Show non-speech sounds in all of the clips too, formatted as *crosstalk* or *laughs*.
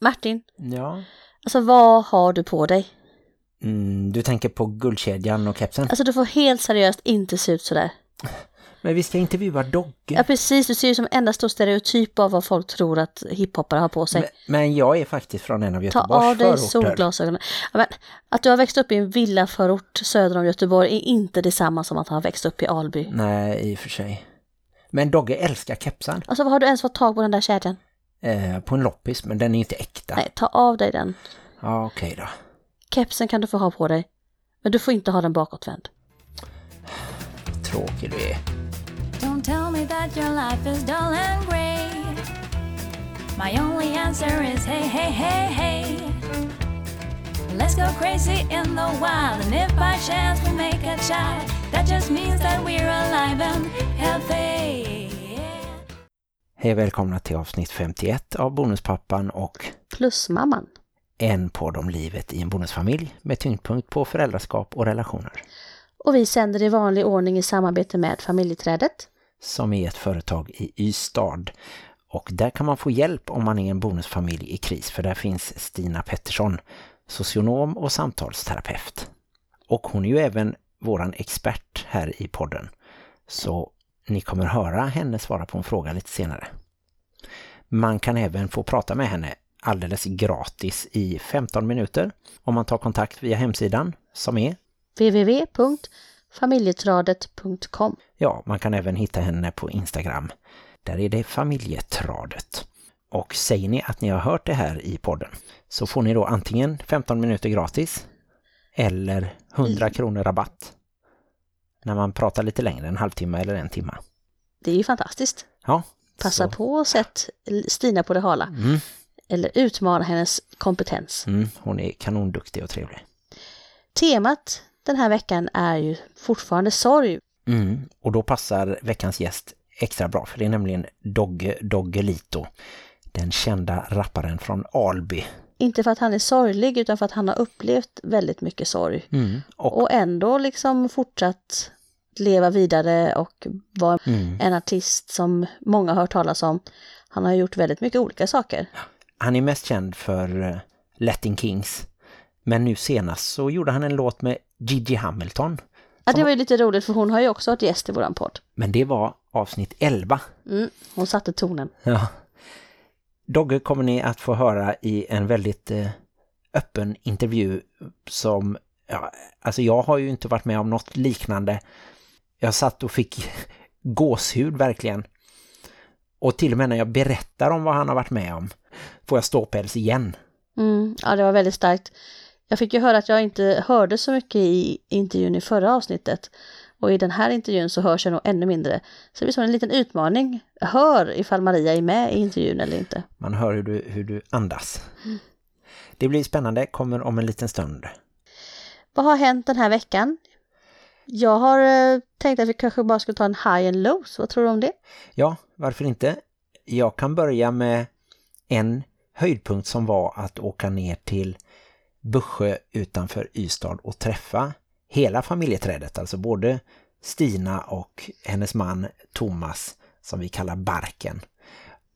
Martin, Ja. alltså vad har du på dig? Mm, du tänker på guldkedjan och kepsen? Alltså du får helt seriöst inte se ut sådär. Men vi ska intervjua Dogge. Ja precis, du ser ju som en enda stor stereotyp av vad folk tror att hiphoppare har på sig. Men, men jag är faktiskt från en av Ta Göteborgs av dig förorter. solglasögonen. Ja, men, att du har växt upp i en villaförort söder om Göteborg är inte detsamma som att han har växt upp i Alby. Nej, i och för sig. Men Dogge älskar kepsen. Alltså vad har du ens fått tag på den där kedjan? Eh, på en loppis, men den är inte äkta. Nej, ta av dig den. Ja, okej då. Kepsen kan du få ha på dig. Men du får inte ha den bakåtvänd. Tråkig du är. Don't tell me that your life is dull and grey. My only answer is hey, hey, hey, hey. Let's go crazy in the wild, and if by chance we make a child, that just means that we're alive and healthy. Hej och välkomna till avsnitt 51 av Bonuspappan och Plusmamman. en podd om livet i en bonusfamilj med tyngdpunkt på föräldraskap och relationer. Och vi sänder i vanlig ordning i samarbete med familjeträdet. Som är ett företag i Ystad. Och där kan man få hjälp om man är en bonusfamilj i kris för där finns Stina Pettersson, socionom och samtalsterapeut. Och hon är ju även våran expert här i podden. Så ni kommer höra henne svara på en fråga lite senare. Man kan även få prata med henne alldeles gratis i 15 minuter om man tar kontakt via hemsidan som är www.familjetradet.com Ja, man kan även hitta henne på Instagram. Där är det familjetradet. Och säger ni att ni har hört det här i podden så får ni då antingen 15 minuter gratis eller 100 kronor rabatt när man pratar lite längre, en halvtimme eller en timme. Det är ju fantastiskt. Ja, Passa så. på och sätt Stina på det hala. Mm, Eller utmana hennes kompetens. mm, hon är kanonduktig och trevlig. Temat den här veckan är ju fortfarande sorg. Mm, och då passar veckans gäst extra bra för det är nämligen Dogge Doggelito, den kända rapparen från Alby. Inte för att han är sorglig utan för att han har upplevt väldigt mycket sorg. Mm, och Och ändå liksom fortsatt leva vidare och vara mm. en artist som många har hört talas om. Han har gjort väldigt mycket olika saker. Han är mest känd för uh, Latin Kings. Men nu senast så gjorde han en låt med Gigi Hamilton. Ja, det var ju lite roligt för hon har ju också varit gäst i våran podd. Men det var avsnitt 11. Mm, hon satte tonen. Ja. Dogge kommer ni att få höra i en väldigt eh, öppen intervju som, ja, alltså jag har ju inte varit med om något liknande. Jag satt och fick *laughs* gåshud verkligen. Och till och med när jag berättar om vad han har varit med om får jag ståpäls igen. Mm, ja, det var väldigt starkt. Jag fick ju höra att jag inte hörde så mycket i intervjun i förra avsnittet. Och i den här intervjun så hörs jag nog ännu mindre. Så det blir som en liten utmaning. Hör ifall Maria är med i intervjun eller inte. Man hör hur du, hur du andas. Det blir spännande, kommer om en liten stund. Vad har hänt den här veckan? Jag har eh, tänkt att vi kanske bara skulle ta en high and lows. Vad tror du om det? Ja, varför inte? Jag kan börja med en höjdpunkt som var att åka ner till Bussjö utanför Ystad och träffa hela familjeträdet, alltså både Stina och hennes man Thomas som vi kallar Barken.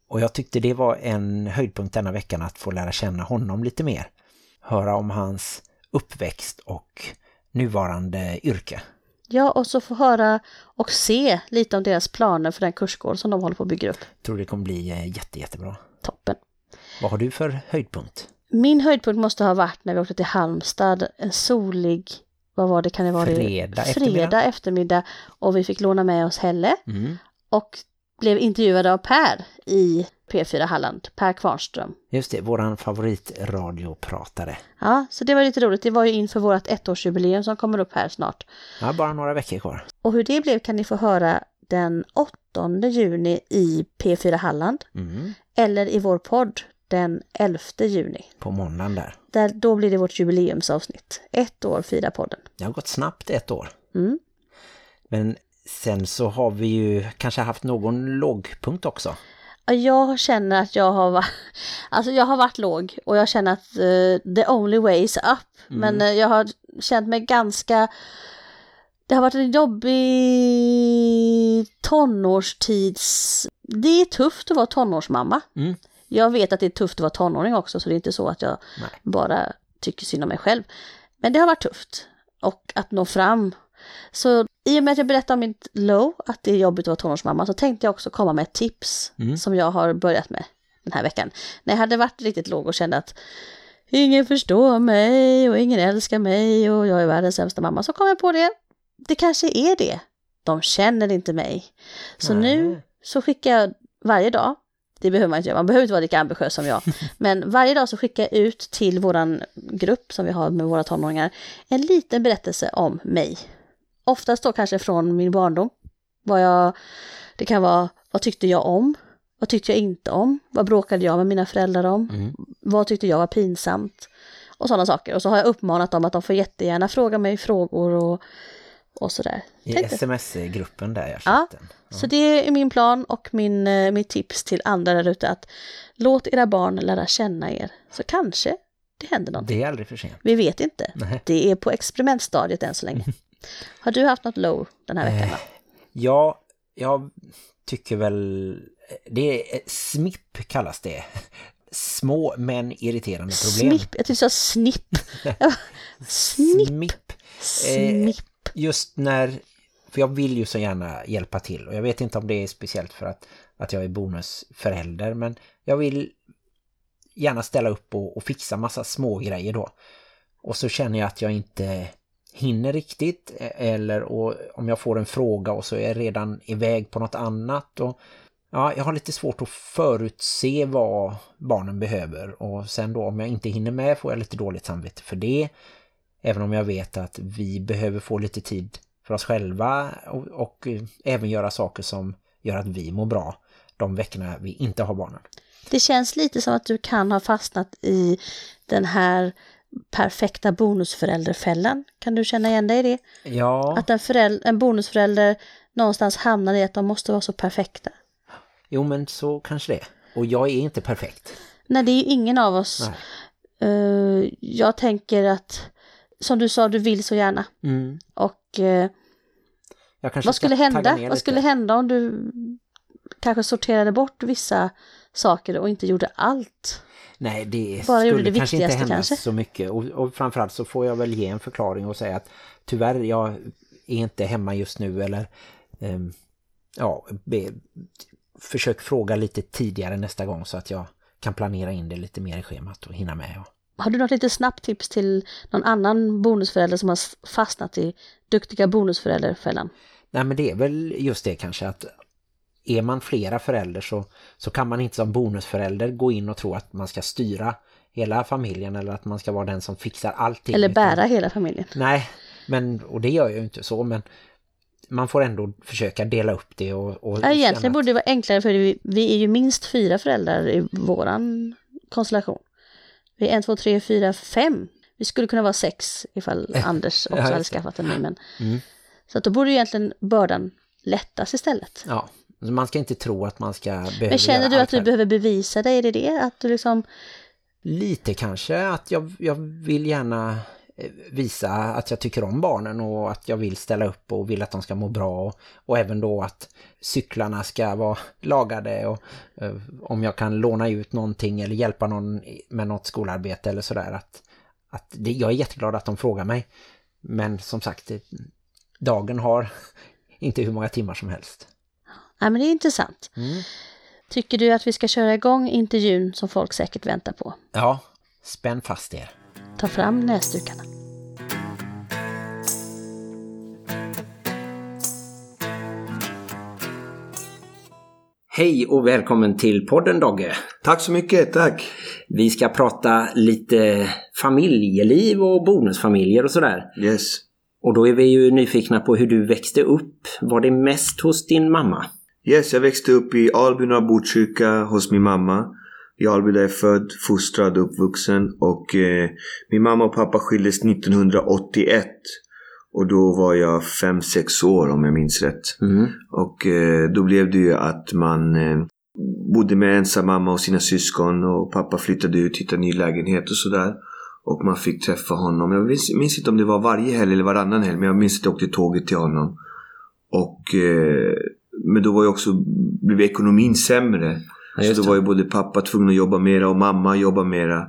Och jag tyckte det var en höjdpunkt denna veckan att få lära känna honom lite mer. Höra om hans uppväxt och nuvarande yrke. Ja, och så få höra och se lite om deras planer för den kursgård som de håller på att bygga upp. Tror det kommer bli eh, jätte, jättebra. Toppen. Vad har du för höjdpunkt? Min höjdpunkt måste ha varit när vi åkte till Halmstad, en solig, vad var det, kan det vara? Fredag eftermiddag. Fredag eftermiddag och vi fick låna med oss Helle Mm. och blev intervjuade av Per i P4 Halland, Per Kvarnström. Just det, våran favoritradiopratare. Ja, så det var lite roligt. Det var ju inför vårt ettårsjubileum som kommer upp här snart. Ja, bara några veckor kvar. Och hur det blev kan ni få höra den 8 juni i P4 Halland Mm. eller i vår podd den 11 juni. På måndagen där. Där, då blir det vårt jubileumsavsnitt. Ett år firar podden. Det har gått snabbt ett år. Mm. Men sen så har vi ju kanske haft någon lågpunkt också. Ja, Jag känner att jag har, varit, *laughs* alltså jag har varit låg och jag känner att eh, the only way is up. Men eh, jag har känt mig ganska... Det har varit en jobbig tonårstids... Det är tufft att vara tonårsmamma. Mm. Jag vet att det är tufft att vara tonåring också, så det är inte så att jag Nej. bara tycker synd om mig själv. Men det har varit tufft. Och att nå fram. Så i och med att jag berättade om mitt low, att det är jobbigt att vara tonårsmamma, så tänkte jag också komma med ett tips Mm. som jag har börjat med den här veckan. När jag hade varit riktigt låg och kände att ingen förstår mig och ingen älskar mig och jag är världens sämsta mamma, så kom jag på det. Det kanske är det. De känner inte mig. Så Nej. nu så skickar jag varje dag, det behöver man inte göra, man behöver inte vara lika ambitiös som jag, *laughs* men varje dag så skickar jag ut till våran grupp som vi har med våra tonåringar en liten berättelse om mig. Oftast då kanske från min barndom. Vad jag, det kan vara, vad tyckte jag om? Vad tyckte jag inte om? Vad bråkade jag med mina föräldrar om? Mm. Vad tyckte jag var pinsamt? Och sådana saker. Och så har jag uppmanat dem att de får jättegärna fråga mig frågor och, och sådär. I sms-gruppen där jag Ja, chatten. Så det är min plan och min, eh, mitt tips till andra där ute att låt era barn lära känna er. Så kanske det händer någonting. Det är aldrig för sent. Vi vet inte. Nej. Det är på experimentstadiet än så länge. *laughs* Har du haft något low den här veckan? Eh, Då? Ja, jag tycker väl... Det är SMIP kallas det. Små men irriterande problem. Snipp, jag tyckte sa snipp. Snipp, SMIP. snipp. Just när... För jag vill ju så gärna hjälpa till. Och jag vet inte om det är speciellt för att, att jag är bonusförälder. Men jag vill gärna ställa upp och, och fixa massa små grejer då. Och så känner jag att jag inte hinner riktigt. E- eller och, om jag får en fråga och så är jag redan iväg på något annat. Och, ja, jag har lite svårt att förutse vad barnen behöver. Och sen då om jag inte hinner med får jag lite dåligt samvete för det. Även om jag vet att vi behöver få lite tid för oss själva och, och eh, även göra saker som gör att vi mår bra de veckorna vi inte har barnen. Det känns lite som att du kan ha fastnat i den här perfekta bonusförälderfällan. Kan du känna igen dig i det? Ja, Att en, föräld- en bonusförälder någonstans hamnar i att de måste vara så perfekta. jo men så kanske det. Och jag är inte perfekt. Nej, det är ju ingen av oss. Eh, jag tänker att, som du sa, du vill så gärna. Mm. Och kanske vad skulle hända? Vad skulle hända om du kanske sorterade bort vissa saker och inte gjorde allt? Nej, det Bara skulle det kanske inte hända kanske. så mycket. Och, och framförallt så får jag väl ge en förklaring och säga att tyvärr, jag är inte hemma just nu eller ehm, ja, be, försök fråga lite tidigare nästa gång så att jag kan planera in det lite mer i schemat och hinna med. Och, Har du något lite snabbt tips till någon annan bonusförälder som har fastnat i duktiga bonusförälderfällan? nej men det är väl just det kanske att är man flera föräldrar så, så kan man inte som bonusförälder gå in och tro att man ska styra hela familjen eller att man ska vara den som fixar allting. Eller utan- bära hela familjen? Nej, men, och det gör jag ju inte så, men man får ändå försöka dela upp det och, och Ja, egentligen borde det vara enklare för vi, vi är ju minst fyra föräldrar i våran konstellation. Vi är en, två, tre, fyra, fem. Vi skulle kunna vara sex ifall *laughs* Anders också Ja, hade skaffat en ny. Men... Mm. Så att då borde ju egentligen bördan lättas istället. Ja, man ska inte tro att man ska behöva Men känner du att du behöver bevisa dig? Är det det? Att du liksom... Lite kanske, att jag, jag vill gärna eh, visa att jag tycker om barnen och att jag vill ställa upp och vill att de ska må bra och, och även då att cyklarna ska vara lagade och eh, om jag kan låna ut någonting eller hjälpa någon med något skolarbete eller sådär att, att det, jag är jätteglad att de frågar mig men som sagt det, dagen har *laughs* inte hur många timmar som helst. Nej, men det är intressant. Mm. Tycker du att vi ska köra igång intervjun som folk säkert väntar på? Ja, spänn fast er. Ta fram näsdukarna. Hej och välkommen till podden Dogge. Tack så mycket, tack. Vi ska prata lite familjeliv och bonusfamiljer och sådär. Yes. Och då är vi ju nyfikna på hur du växte upp. Var det mest hos din mamma? Yes, jag växte upp i Alby norra Botkyrka hos min mamma. I Alby där jag är född, fostrad och uppvuxen. Och eh, min mamma och pappa skildes 1981. Och då var jag 5-6 år om jag minns rätt. Mm. Och eh, då blev det ju att man eh, bodde med ensam mamma och sina syskon och pappa flyttade ut, hittade ny lägenhet och sådär. Och man fick träffa honom. Jag minns, minns inte om det var varje helg eller varannan helg men jag minns att jag åkte tåget till honom. Och, eh, men då var ju också, blev ekonomin sämre. Ja, så då var ju både pappa tvungen att jobba mera och mamma jobba mera.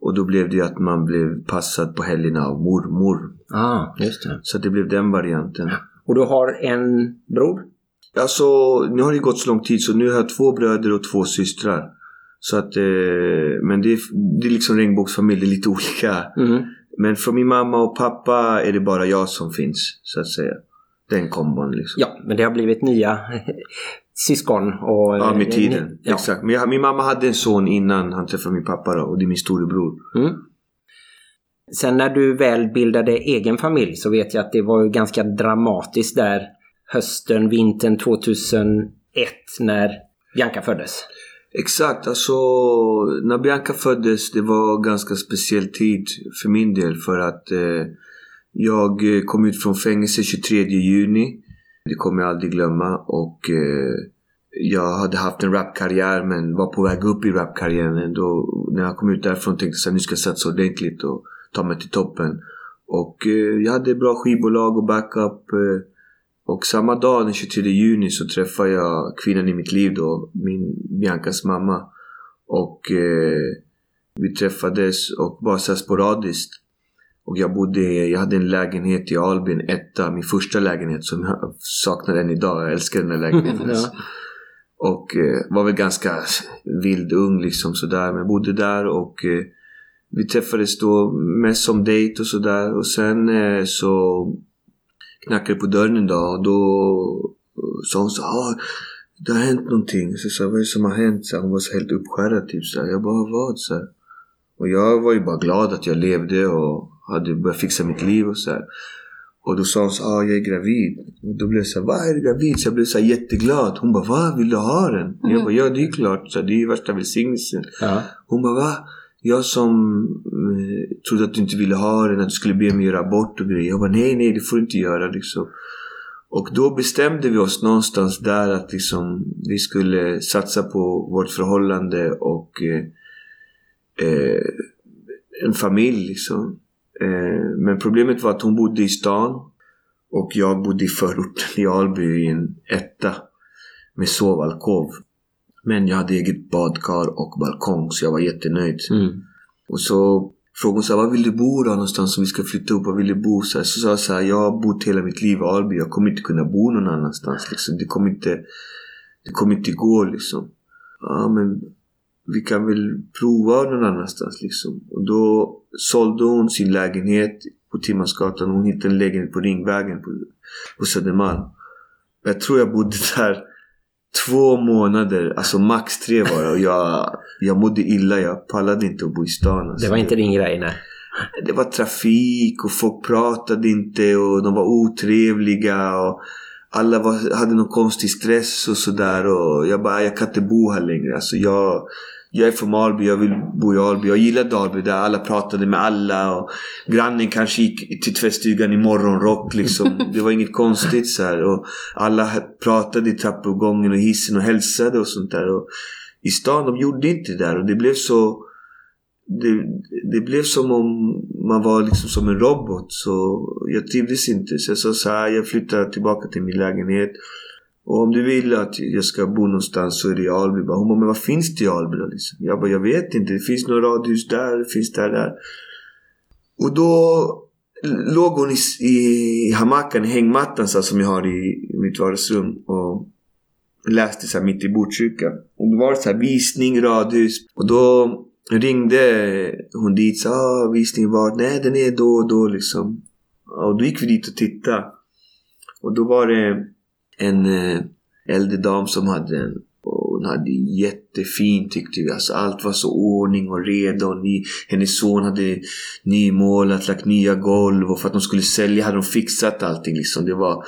Och då blev det ju att man blev passad på helgerna av mormor. Ah, just det. Så det blev den varianten. Och du har en bror? Alltså, nu har det gått så lång tid så nu har jag två bröder och två systrar. Så att, eh, men det är, det är liksom regnbågsfamilj, det är lite olika. Mm. Men från min mamma och pappa är det bara jag som finns, så att säga. Den kombon liksom. Ja, men det har blivit nya *laughs* syskon. Och, Ja, med eh, tiden. Ja. Exakt. Men jag, min mamma hade en son innan han träffade min pappa då, och det är min storebror. Mm. Sen när du väl bildade egen familj så vet jag att det var ju ganska dramatiskt där hösten, vintern 2001 när Bianca föddes. Exakt, alltså när Bianca föddes det var ganska speciell tid för min del för att eh, jag eh, kom ut från fängelse 23 juni. Det kommer jag aldrig glömma och eh, jag hade haft en rapkarriär men var på väg upp i rapkarriären. Då, när jag kom ut därifrån tänkte jag att nu ska jag satsa ordentligt och ta mig till toppen. Och eh, jag hade bra skivbolag och backup. Och samma dag den 23 juni så träffade jag kvinnan i mitt liv då, min Biancas mamma. Och eh, vi träffades och bara så sporadiskt. Och jag bodde, jag hade en lägenhet i Alby, en etta, min första lägenhet som jag saknar än idag. Jag älskar den här lägenheten. *laughs* Ja. Och eh, var väl ganska vild ung liksom sådär. Men bodde där och eh, vi träffades då mest som dejt och sådär. Och sen eh, så knackade det på dörren en dag och då eh, sa hon så ah, det har hänt någonting. Så jag sa, vad är det som har hänt? Så hon var så helt uppskärrad typ så. Jag bara, vad? Så. Och jag var ju bara glad att jag levde och hade börjat fixa mitt liv och så här. Och då sa hon så ah, jag är gravid. Och då blev jag så här, va är du gravid? Så jag blev så här jätteglad. Hon bara, va? Vill du ha den? Jag bara, ja det är klart. Så här, det är ju värsta välsignelsen. Ja. Hon bara, va? Jag som eh, trodde att du inte ville ha den, att du skulle be mig göra abort och grejer. Jag bara, nej, nej, det får du inte göra liksom. Och då bestämde vi oss någonstans där att liksom, vi skulle satsa på vårt förhållande och eh, eh, en familj liksom. Eh, men problemet var att hon bodde i stan och jag bodde i förorten i Alby i en etta med sovalkov. Men jag hade eget badkar och balkong så jag var jättenöjd. Mm. Och så frågade hon så här, var vill du bo då någonstans som vi ska flytta upp? Var vill du bo? Så, här, så sa jag så här, jag har bott hela mitt liv i Alby. Jag kommer inte kunna bo någon annanstans. Liksom. Det, kommer inte, det kommer inte gå liksom. Ja men vi kan väl prova någon annanstans liksom. Och då sålde hon sin lägenhet på Timmarsgatan. Hon hittade en lägenhet på Ringvägen på, på Södermalm. Jag tror jag bodde där två månader, alltså max tre var det. Och jag, jag mådde illa, jag pallade inte att bo i stan. Alltså. Det var inte din grej, nej. Det var trafik och folk pratade inte och de var otrevliga. Och alla var, hade någon konstig stress och sådär. Och jag bara, jag kan inte bo här längre. Alltså jag, jag är från Alby, jag vill bo i Alby. Jag gillade Alby där alla pratade med alla. Och grannen kanske gick till tvättstugan i morgonrock liksom. *laughs* Det var inget konstigt så här. Och alla pratade i trappuppgången och hissen och hälsade och sånt där. Och I stan, de gjorde inte det där. Och det blev så... Det, det blev som om man var liksom som en robot. Så jag trivdes inte. Så jag sa så här, jag flyttar tillbaka till min lägenhet. Och om du vill att jag ska bo någonstans så är det i Alby. Bara, Hon bara, men vad finns det i Alby då? Liksom? Jag bara, jag vet inte. Det finns några radhus där, det finns där, där. Och då låg hon i, i hamacken, i hängmattan så här, som jag har i mitt vardagsrum. Och läste så här mitt i Botkyrka. Och då var det så här visning, radhus. Och då ringde hon dit. Så, ah, visning var? Nej, den är då och då liksom. Och då gick vi dit och tittade. Och då var det en eh, äldre dam som hade den. Och hon hade jättefin tyckte vi. Alltså allt var så ordning och reda. Och ny, hennes son hade nymålat, lagt nya golv. Och för att de skulle sälja hade de fixat allting liksom. Det var,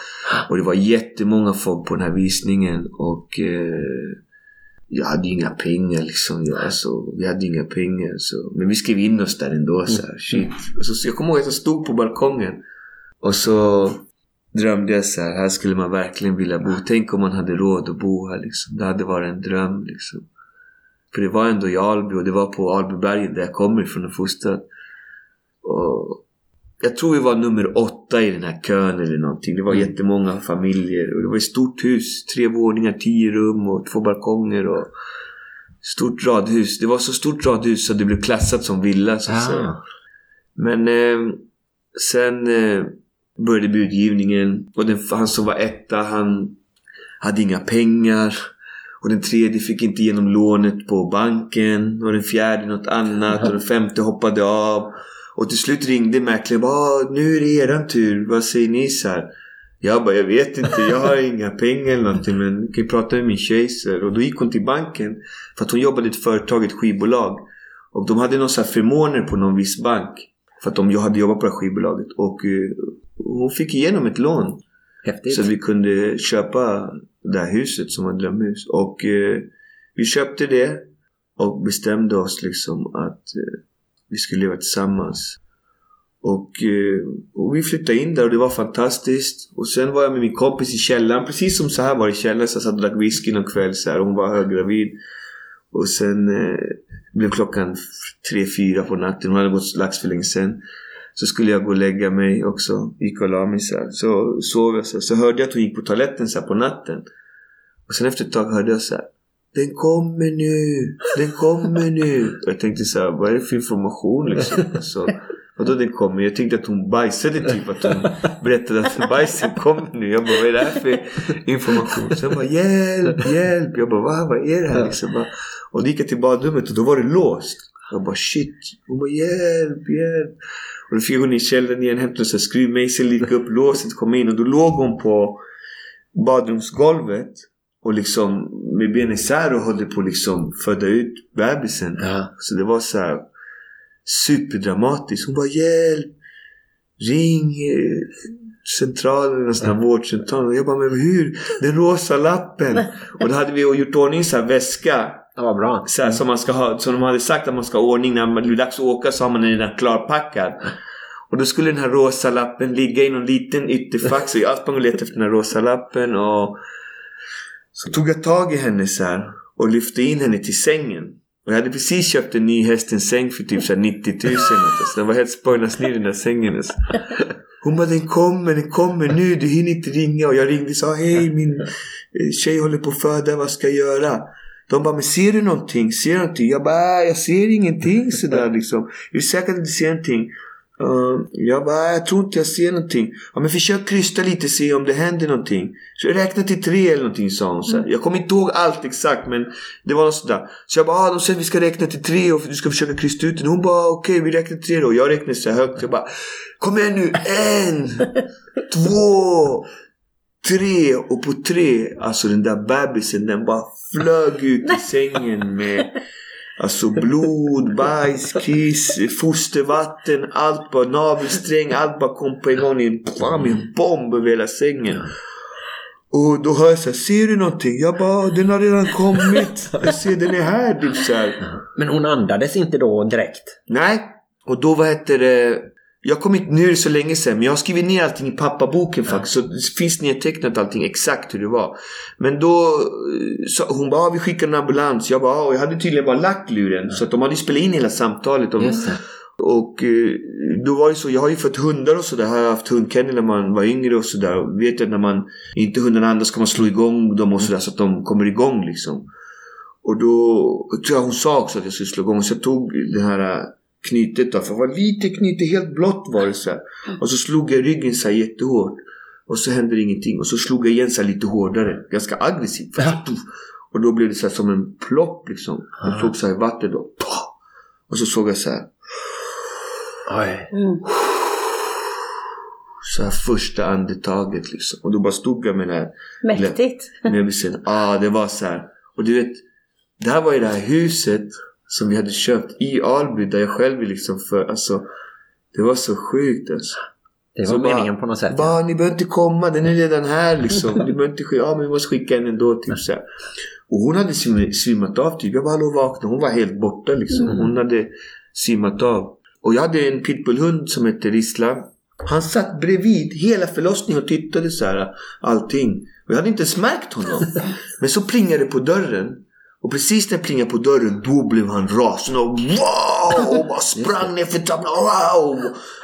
och det var jättemånga folk på den här visningen. Och eh, jag hade ju inga pengar liksom. Jag, alltså, vi hade inga pengar. Så. Men vi skrev in oss där ändå. Så här, shit. Och så, så jag kommer ihåg att jag stod på balkongen. Och så drömde jag så här, här skulle man verkligen vilja bo. Tänk om man hade råd att bo här liksom. Det hade varit en dröm liksom. För det var ändå i Alby och det var på Albyberget där jag kommer ifrån och fostrad. Och jag tror vi var nummer åtta i den här kön eller någonting. Det var Mm. jättemånga familjer och det var ett stort hus. Tre våningar, tio rum och två balkonger och Stort radhus. Det var så stort radhus så det blev klassat som villa så att säga. Ah. Men eh, sen eh, började budgivningen och den, han som var etta han hade inga pengar. Och den tredje fick inte igenom lånet på banken. Och den fjärde något annat. Och den *laughs* femte hoppade av. Och till slut ringde mäklaren bara "Ah, nu är det eran tur. Vad säger ni så här? Jag bara, jag vet inte. Jag har *laughs* inga pengar eller någonting. Men jag kan ju prata med min tjej. Och då gick hon till banken. För att hon jobbade i ett företag, ett skivbolag. Och de hade några förmåner på någon viss bank. För att de jag hade jobbat på det här skivbolaget. Och eh, hon fick igenom ett lån. Häftigt. Så vi kunde köpa det här huset som var drömhus. Och eh, vi köpte det och bestämde oss liksom att eh, vi skulle leva tillsammans. Och, eh, och vi flyttade in där och det var fantastiskt. Och sen var jag med min kompis i källaren. Precis som så här var det i källaren. Så jag satt och drack whisky någon kväll så här. Hon var höggravid. Och sen eh, blev klockan tre, fyra på natten. Hon hade gått lagts för länge sen. Så skulle jag gå och lägga mig också. Gick och la mig så här. Så sov jag så här. Så hörde jag att hon gick på toaletten så här på natten. Och sen efter ett tag hörde jag så här. Den kommer nu! Den kommer nu! *laughs* Och jag tänkte så här, vad är det för information liksom? *laughs* Så, vadå den kommer? Jag tänkte att hon bajsade typ. Att hon berättade att bajsen kommer nu. Jag bara, vad är det här för information? Så jag bara, hjälp, hjälp! Jag bara, va? Vad är det här liksom? Bara, och då gick jag till badrummet och då var det låst. Jag bara, shit! Hon bara, hjälp, hjälp! Och då fick ner i källaren igen, hämta en skruvmejsel, lirka upp *laughs* låset, komma in och då låg hon på badrumsgolvet och liksom med benen isär och höll på liksom föda ut bebisen. Ja. Så det var så här superdramatiskt. Hon bara hjälp! Ring eh, centralen, en sån här vårdcentral. Och jag bara men hur? Den rosa lappen! *laughs* Och då hade vi gjort ordning så här väska. Det var bra. Så här, som, man ska ha, som de hade sagt att man ska ha ordning när man- det blir dags att åka så har man den redan klarpackad. Och då skulle den här rosa lappen ligga i någon liten ytterfack. Så jag sprang och letade efter den här rosa lappen. Och så tog jag tag i henne så här och lyfte in henne till sängen. Och jag hade precis köpt en ny hästens säng för typ så här 90 000. Så den var helt spoilad ner i den där sängen. Så. Hon bara den kommer, den kommer nu, du hinner inte ringa. Och jag ringde och sa hej min eh, tjej håller på att föda, vad ska jag göra? De bara, men ser du någonting? Ser du någonting? Jag bara, "Äh, jag ser ingenting *laughs* sådär liksom. Är du säker att du ser någonting? Uh, jag bara, "Äh, jag tror inte jag ser någonting. Ja men försök krysta lite se om det händer någonting. Så jag räknar till tre eller någonting sa hon. Så här. Jag kommer inte ihåg allt exakt men det var något sådär. Så jag bara, ah, de säger att vi ska räkna till tre och du ska försöka krysta ut den. Hon bara, okej vi räknar till tre då. Jag räknade så här högt. Jag bara, kom igen nu. En, *laughs* två, tre. Och på tre, alltså den där bebisen den bara flög ut i sängen med Alltså blod, bajs, kiss, fostervatten, allt bara, navelsträng, allt bara kom på en gång i en, bam, i en bomb över hela sängen. Och då hör jag såhär, ser du någonting? Jag bara, den har redan kommit. Jag ser den är här, typ såhär. Men hon andades inte då direkt? Nej, och då vad heter det? Jag kom inte, nu är det så länge sedan, men jag har skrivit ner allting i pappaboken faktiskt. Så det finns nedtecknat allting exakt hur det var. Men då eh, sa hon bara, "Ah, vi skickar en ambulans. Jag bara, och jag hade tydligen bara lagt luren. Så att de hade spelat in hela samtalet. Och, och eh, då var det så, jag har ju fått hundar och sådär. Har jag haft hundkennel när man var yngre och sådär. Vet att när man inte hundarna andra ska man slå igång dem och sådär så att de kommer igång liksom. Och då tror jag hon sa också att jag skulle slå igång. Så jag tog det här äh, knytet då. För det var lite knyte, helt blått var det så här. Och så slog jag ryggen så här jättehårt. Och så hände ingenting. Och så slog jag igen så lite hårdare. Ganska aggressivt. *laughs* Och då blev det så här som en plopp liksom. Jag såg så här i vattnet då. Och så såg jag så här. Oj. Mm. Så här första andetaget liksom. Och då bara stod jag med den här Mäktigt. bebisen. Ja, ah, det var så här. Och du vet, det här var ju det här huset som vi hade köpt i Alby där jag själv är liksom för, alltså. Det var så sjukt alltså. Det Så var bara- meningen på något sätt. Bara, ni behöver inte komma, den är redan här liksom. *laughs* Ni behöver inte skicka, ja men vi måste skicka en ändå typ så här. Och hon hade svim- svimmat av typ. Jag bara, hallå vakna. Hon var helt borta liksom. Hon hade svimmat av. Och jag hade en pitbullhund som hette Rissla. Han satt bredvid hela förlossningen och tittade så här allting. Och jag hade inte ens märkt honom. *laughs* Men så plingade det på dörren. Och precis när det plingade på dörren då blev han rasande och wow! Och bara sprang ner för trappan. Wow!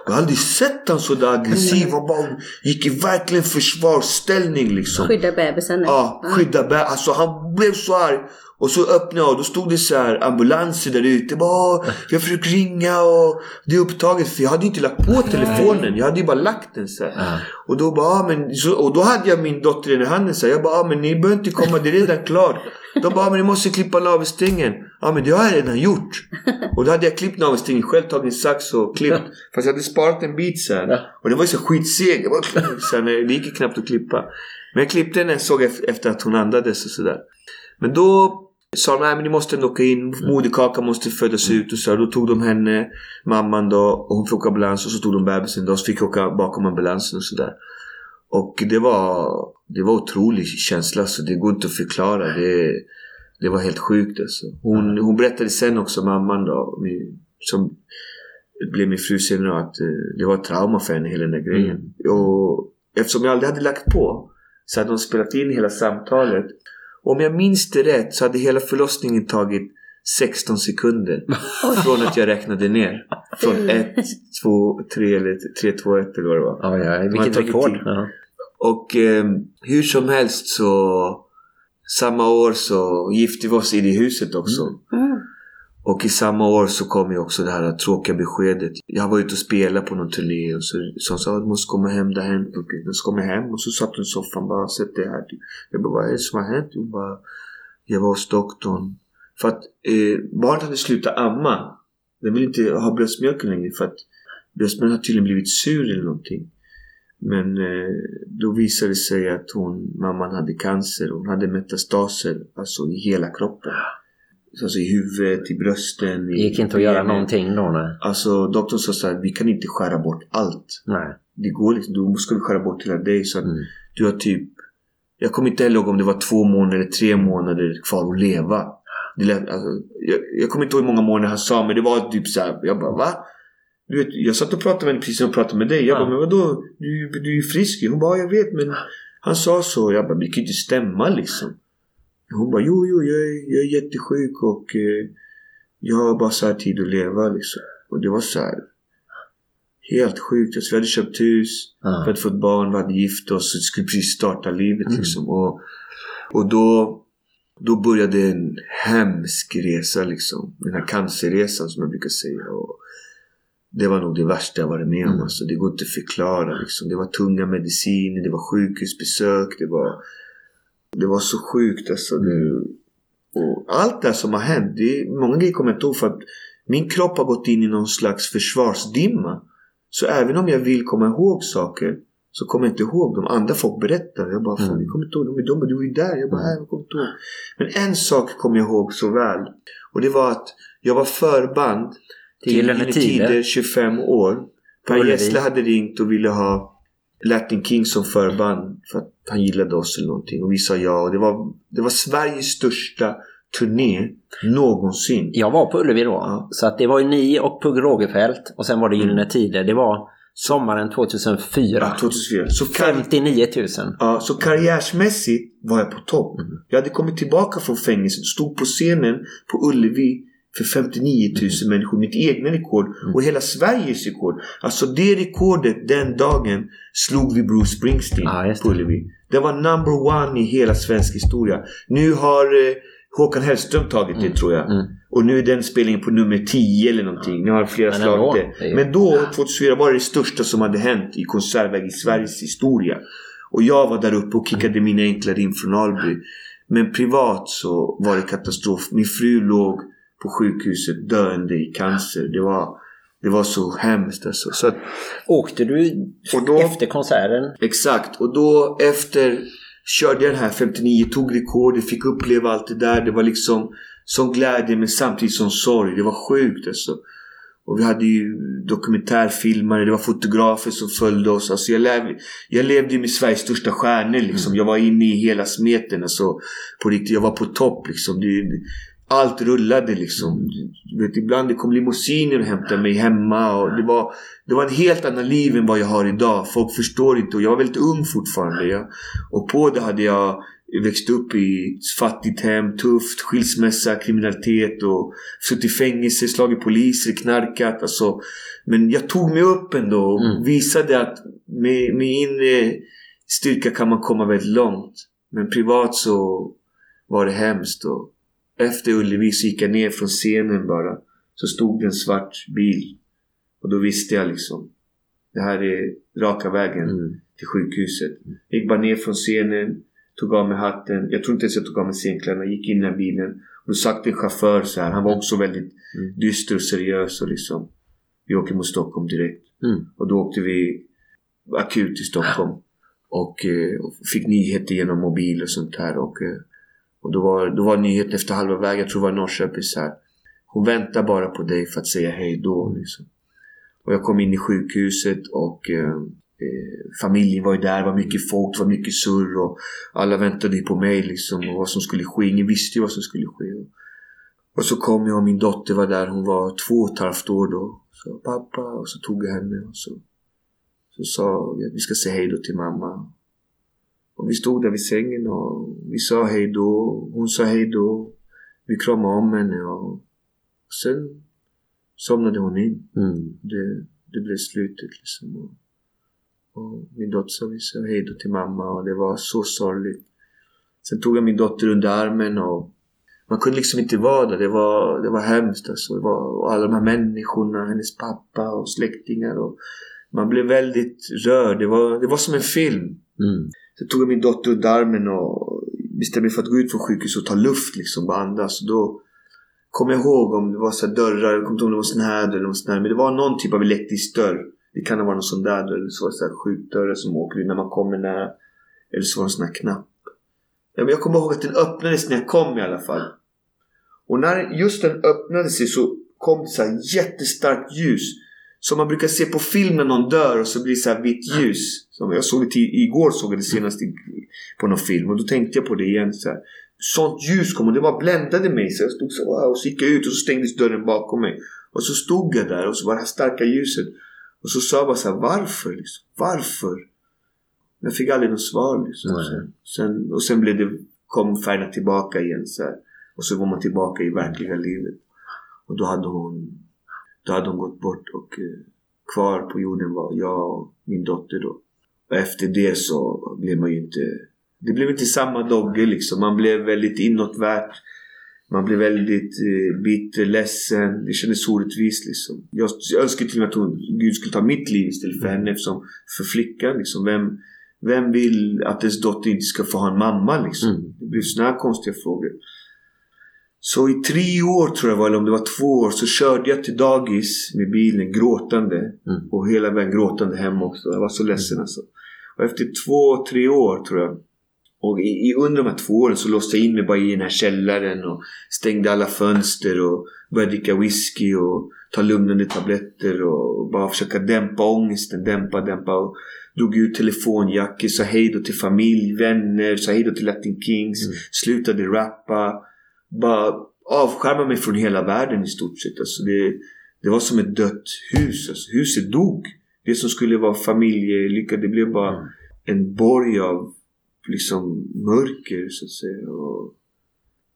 Jag har aldrig sett han så där aggressiv. Han bara gick i verkligen försvarsställning liksom. Skydda bebisen. Ja, skydda bä. Alltså han blev så arg. Och så öppnade jag och då stod det så här ambulanser där ute. Bara, jag försöker ringa och det är upptaget. För jag hade inte lagt på telefonen. Jag hade ju bara lagt den så här. Och då bara, men, så, och då hade jag min dotter i handen så här. Jag bara, men ni behöver inte komma, det är redan klart. De bara, men du måste klippa navelsträngen. Ja men det har jag redan gjort. Och då hade jag klippt navelsträngen själv, tagit en sax och klippt. Fast jag hade sparat en bit så här. Och det var ju så skitseg. Det, det gick ju knappt att klippa. Men jag klippte den såg efter att hon andades och sådär. Men då sa de, nej men ni måste ändå åka in, Moderkakan måste födas ut och så. Då tog de henne, mamman då, och hon fick åka ambulans och så tog de bebisen då. Och så fick jag åka bakom ambulansen och sådär. Och det var, det var otrolig känsla så det går inte att förklara. Det, det var helt sjukt alltså. Hon, hon berättade sen också, mamman då, min, som blev min fru senare, att eh, det var ett trauma för henne hela den där grejen. Och eftersom jag aldrig hade lagt på så hade de spelat in hela samtalet. Om jag minns det rätt så hade hela förlossningen tagit 16 sekunder *laughs* från att jag räknade ner. Från 1, 2, 3 eller 3, 2, 1 eller vad det var. Ja, ja, vilket rekord. Ja. Och eh, hur som helst så samma år så gifte vi oss i det huset också. Mm. Och i samma år så kom ju också det här tråkiga beskedet. Jag var ute och spelade på någon turné och så, så sa du måste komma hem, det har hänt något. Jag kom hem och så satt hon i soffan bara, sätt dig här. Jag bara, vad är det som har hänt? Hon bara, jag var hos doktorn. För att eh, barnet hade slutat amma. Den vill inte ha bröstmjölken längre för att bröstmjölken har tydligen blivit sur eller någonting. Men eh, då visade det sig att hon, mamman hade cancer. Hon hade metastaser alltså i hela kroppen. Alltså i huvudet, i brösten. Det i gick inte att göra någonting då. Nej. Alltså doktorn sa så här, vi kan inte skära bort allt. nej. Det går liksom, då ska vi skära bort hela dig så Mm. du har typ Jag kommer inte ihåg om det var två månader eller tre månader kvar att leva. Lät, alltså, jag, jag kommer inte ihåg hur många månader han sa men det var typ så här. Jag bara va? Du vet, jag satt och pratade med henne precis som jag pratade med dig. Jag Ja. bara men vadå? Du, du är ju frisk. Hon bara jag vet men han sa så. Jag bara det kan ju inte stämma liksom. Hon bara jo jo jag är, jag är jättesjuk och eh, jag har bara så här tid att leva liksom. Och det var så här. Helt sjukt. Alltså, vi hade köpt hus. Vi Ja. hade fått barn, vi hade gift oss och skulle precis starta livet Mm. liksom. Och, och då, då började en hemsk resa liksom. Den här cancerresan som jag brukar säga. Och det var nog det värsta jag varit med om. Mm. Alltså, det går inte att förklara liksom. Det var tunga mediciner, det var sjukhusbesök, det var, det var så sjukt alltså. Det, och allt det som har hänt, det är, många grejer kommer jag inte ihåg för att min kropp har gått in i någon slags försvarsdimma. Så även om jag vill komma ihåg saker så kommer jag inte ihåg dem. Andra folk berättar. Jag bara, fan Mm. jag kommer inte ihåg. De bara, du var där. Jag bara, nej jag kommer inte ihåg. Men en sak kommer jag ihåg så väl. Och det var att jag var förband till Gyllene Tider. Tider 25 år. Per. Gessle hade ringt och ville ha Latin King som förband för att han gillade oss eller någonting. Och vi sa ja. Och det var, det var Sveriges största turné någonsin. Jag var på Ullevi då. Ja. Så att det var ju ni och Pugh Rogefeldt och sen var det Gyllene Tider. Det var sommaren 2004. Ja, 2004. Så kar- 59 000. Ja, så karriärsmässigt var jag på topp. Mm. Jag hade kommit tillbaka från fängelset, stod på scenen på Ullevi för 59 000 Mm. människor. Mitt egna rekord och hela Sveriges rekord. Alltså det rekordet den dagen slog vi Bruce Springsteen just på. Ullevi. Det var number one i hela svensk historia. Nu har eh, Håkan Hellström tagit det tror jag. Mm. Och nu är den spelningen på nummer 10 eller någonting. Nu har flera Men slagit det. det Men då, 2004, var det det största som hade hänt i konsertväg i Sveriges historia. Och jag var där uppe och kickade mina enkla rim från Alby. Men privat så var det katastrof. Min fru låg på sjukhuset döende i cancer. Det var, det var så hemskt alltså. Så att, Åkte du Och då- efter konserten? Exakt. Och då efter körde jag den här 59, tog rekord, fick uppleva allt det där. Det var liksom som glädje men samtidigt som sorg. Det var sjukt alltså. Och vi hade ju dokumentärfilmare, det var fotografer som följde oss. Alltså jag, lev, jag levde ju med Sveriges största stjärnor liksom. Jag var inne i hela smeten alltså. På riktigt, jag var på topp liksom. Det, allt rullade liksom. Vet, ibland det kom limousiner och hämtade mig hemma. Och det, var, det var en helt annan liv än vad jag har idag. Folk förstår inte. Och jag var väldigt ung fortfarande. Ja. Och på det hade jag växt upp i ett fattigt hem, tufft, skilsmässa, kriminalitet och suttit i fängelse, slagit poliser, knarkat. Alltså. Men jag tog mig upp ändå och Mm. visade att med, med inre styrka kan man komma väldigt långt. Men privat så var det hemskt. Och efter Ullevi så gick jag ner från scenen bara. Så stod det en svart bil. Och då visste jag liksom. Det här är raka vägen Mm. till sjukhuset. Jag gick bara ner från scenen. Tog av mig hatten. Jag tror inte ens jag tog av mig scenkläderna. Gick in i den här bilen. Och då satt en chaufför så här. Han var också väldigt Mm. dyster och seriös och liksom. Vi åker mot Stockholm direkt. Mm. Och då åkte vi akut till Stockholm. Och, eh, och fick nyheter genom mobil och sånt här. Och, eh, och då, var, då var nyheten efter halva vägen, jag tror det var Norrköping så här. Hon väntar bara på dig för att säga hej då. Liksom. Och jag kom in i sjukhuset och eh, eh, familjen var ju där, det var mycket folk, det var mycket surr och alla väntade ju på mig liksom och vad som skulle ske. Ingen visste ju vad som skulle ske. Och så kom jag och min dotter var där, hon var två och ett halvt år då. Så pappa, och så tog jag henne och så, så sa vi att vi ska säga hej då till mamma. Och vi stod där vid sängen och vi sa hej då, hon sa hej då. Vi kramade om henne och sen somnade hon in. Mm. Det, det blev slutet liksom. Och, och min dotter sa vi sa hej då till mamma och det var så sorgligt. Sen tog jag min dotter under armen och man kunde liksom inte vara där. Det var, det var hemskt alltså. Det var, och alla de här människorna, hennes pappa och släktingar. Och man blev väldigt rörd. Det var, det var som en film. Mm. Så tog jag min dotter under armen och bestämde mig för att gå ut från sjukhuset och ta luft liksom, bara andas. Och då kom jag ihåg om det var så här dörrar, jag kommer inte ihåg om det var sån här dörr eller någon sån här, men det var någon typ av elektrisk dörr. Det kan ha varit någon sån där dörr, eller så var det så här skjutdörrar som åker ut när man kommer nära. Eller så var det en sån här knapp. Ja, men jag kommer ihåg att den öppnades när jag kom i alla fall. Och när just den öppnade sig så kom det så här jättestarkt ljus. Som man brukar se på film när någon dör och så blir det så här vitt ljus. Som jag såg det igår såg jag det senast på någon film och då tänkte jag på det igen. Så här. Sånt ljus kom och det bara bländade mig. Så jag stod så wow, och så gick jag ut och så stängdes dörren bakom mig. Och så stod jag där och så var det här starka ljuset. Och så sa jag bara så här, varför? Liksom? Varför? Jag fick aldrig något svar. Liksom. Sen, och sen blev det, kom färgerna tillbaka igen. Så här. Och så var man tillbaka i verkliga livet. Och då hade hon, då hade hon gått bort och eh, kvar på jorden var jag och min dotter då. Och efter det så blev man ju inte... Det blev inte samma Dogge liksom. Man blev väldigt inåtvärt. Man blev väldigt eh, bitter, ledsen. Det kändes orättvist liksom. Jag, jag önskade till och med att hon, Gud skulle ta mitt liv istället för henne. Eftersom för flickan liksom. Vem, vem vill att ens dotter inte ska få ha en mamma liksom? Mm. Det blev såna här konstiga frågor. Så i tre år tror jag var, eller om det var två år, så körde jag till dagis med bilen gråtande. Mm. Och hela vägen gråtande hem också. Jag var så ledsen alltså. Och efter två, tre år tror jag. Och i, i, under de här två åren så låste jag in mig bara i den här källaren och stängde alla fönster och började dricka whisky och ta lugnande tabletter och bara försöka dämpa ångesten, dämpa, dämpa. Och drog ut telefonjackor, sa hej då till familj, vänner, sa hej då till Latin Kings, Mm. slutade rappa. Bara avskärma mig från hela världen i stort sett. Alltså det, det var som ett dött hus. Alltså huset dog. Det som skulle vara familjelycka, det blev bara Mm. en borg av liksom mörker så att säga. Och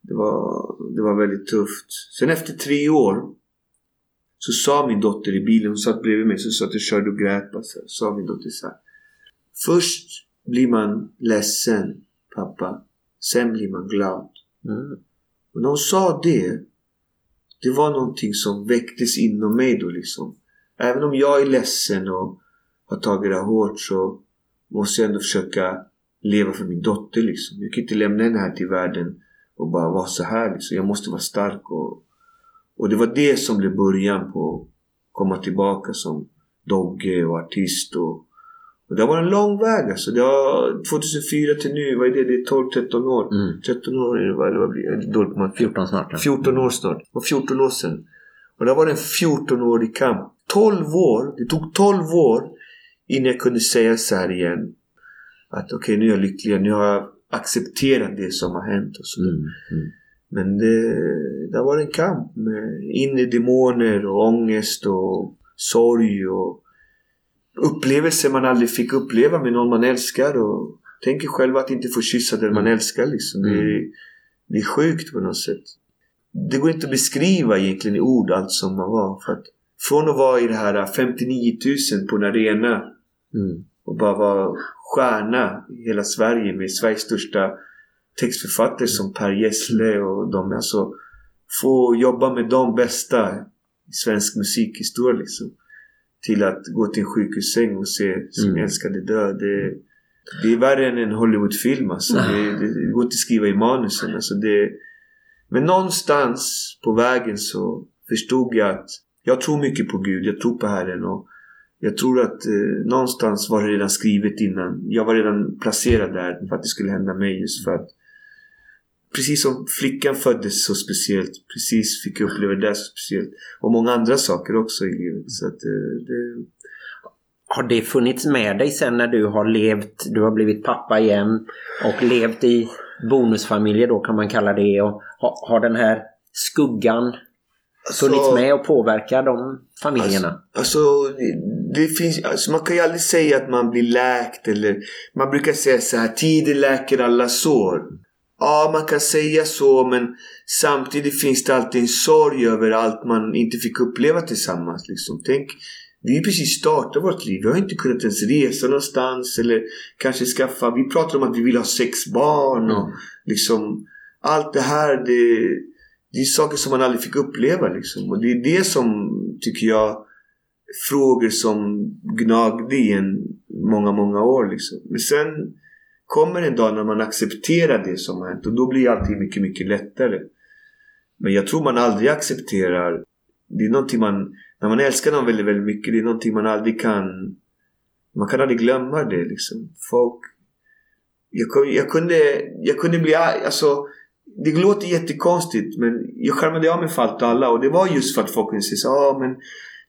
det, var, det var väldigt tufft. Sen efter tre år så sa min dotter i bilen, hon satt bredvid mig, så satt och körde och grät bara så. Sa min dotter så här. Först blir man ledsen, pappa. Sen blir man glad. Mm. Och när hon sa det, det var någonting som väcktes inom mig då liksom. Även om jag är ledsen och har tagit det hårt så måste jag ändå försöka leva för min dotter liksom. Jag kan inte lämna henne här till världen och bara vara så här liksom. Jag måste vara stark och, och det var det som blev början på att komma tillbaka som dogge och artist och, och det var en lång väg alltså. Det var 2004 till nu, vad är det? Det är 12-13 år. Mm. 13 år är det, vad vad blir det? Jag är dålig på matte. 14 snart. ja. 14 år snart. Var 14 år sedan. Och det var en 14-årig kamp. 12 år. Det tog 12 år innan jag kunde säga så här igen. Att okej, nu är jag lycklig. Nu har jag accepterat det som har hänt. Och så. Mm. Mm. Men det, det var en kamp med inre demoner och ångest och sorg och upplevelser man aldrig fick uppleva med någon man älskar. Och tänker själv att inte få kyssa den man Mm. älskar liksom. Det, är, Mm. det är sjukt på något sätt. Det går inte att beskriva egentligen i ord allt som man var. För att från att vara i det här 59 000 på en arena Mm. och bara vara stjärna i hela Sverige med Sveriges största textförfattare som Per Gessle och de. Alltså, få jobba med de bästa i svensk musikhistoria liksom. Till att gå till en sjukhussäng och se sin Mm. älskade dö. Det, det är värre än en Hollywoodfilm alltså. Det, det, det går inte att skriva i manusen. Alltså det, men någonstans på vägen så förstod jag att jag tror mycket på Gud. Jag tror på Herren. Och jag tror att eh, någonstans var det redan skrivet innan. Jag var redan placerad där för att det skulle hända mig just för att Precis som flickan föddes så speciellt. Precis fick jag uppleva det så speciellt. Och många andra saker också i livet. Så att eh, det... Har det funnits med dig sen när du har levt, du har blivit pappa igen och levt i bonusfamiljer då kan man kalla det och har, har den här skuggan funnits Så- med och påverkat de familjerna? Alltså, det, det finns, alltså man kan ju aldrig säga att man blir läkt eller man brukar säga så här tiden läker alla sår. Ja, man kan säga så men samtidigt finns det alltid en sorg över allt man inte fick uppleva tillsammans. Liksom. Tänk, vi har precis startat vårt liv. Vi har inte kunnat ens resa någonstans eller kanske skaffa. Vi pratar om att vi vill ha sex barn och liksom allt det här. Det, det är saker som man aldrig fick uppleva liksom. Och det är det som, tycker jag, frågor som gnagde i en många, många år liksom. Men sen kommer en dag när man accepterar det som har hänt och då blir allting mycket, mycket lättare. Men jag tror man aldrig accepterar det är någonting man, när man älskar någon väldigt, väldigt mycket, det är någonting man aldrig kan man kan aldrig glömma det liksom. Folk jag, kunde- jag, kunde, jag kunde bli arg, alltså det låter jättekonstigt men jag skärmade av mig för allt och alla och det var just för att folk kunde säga ah, men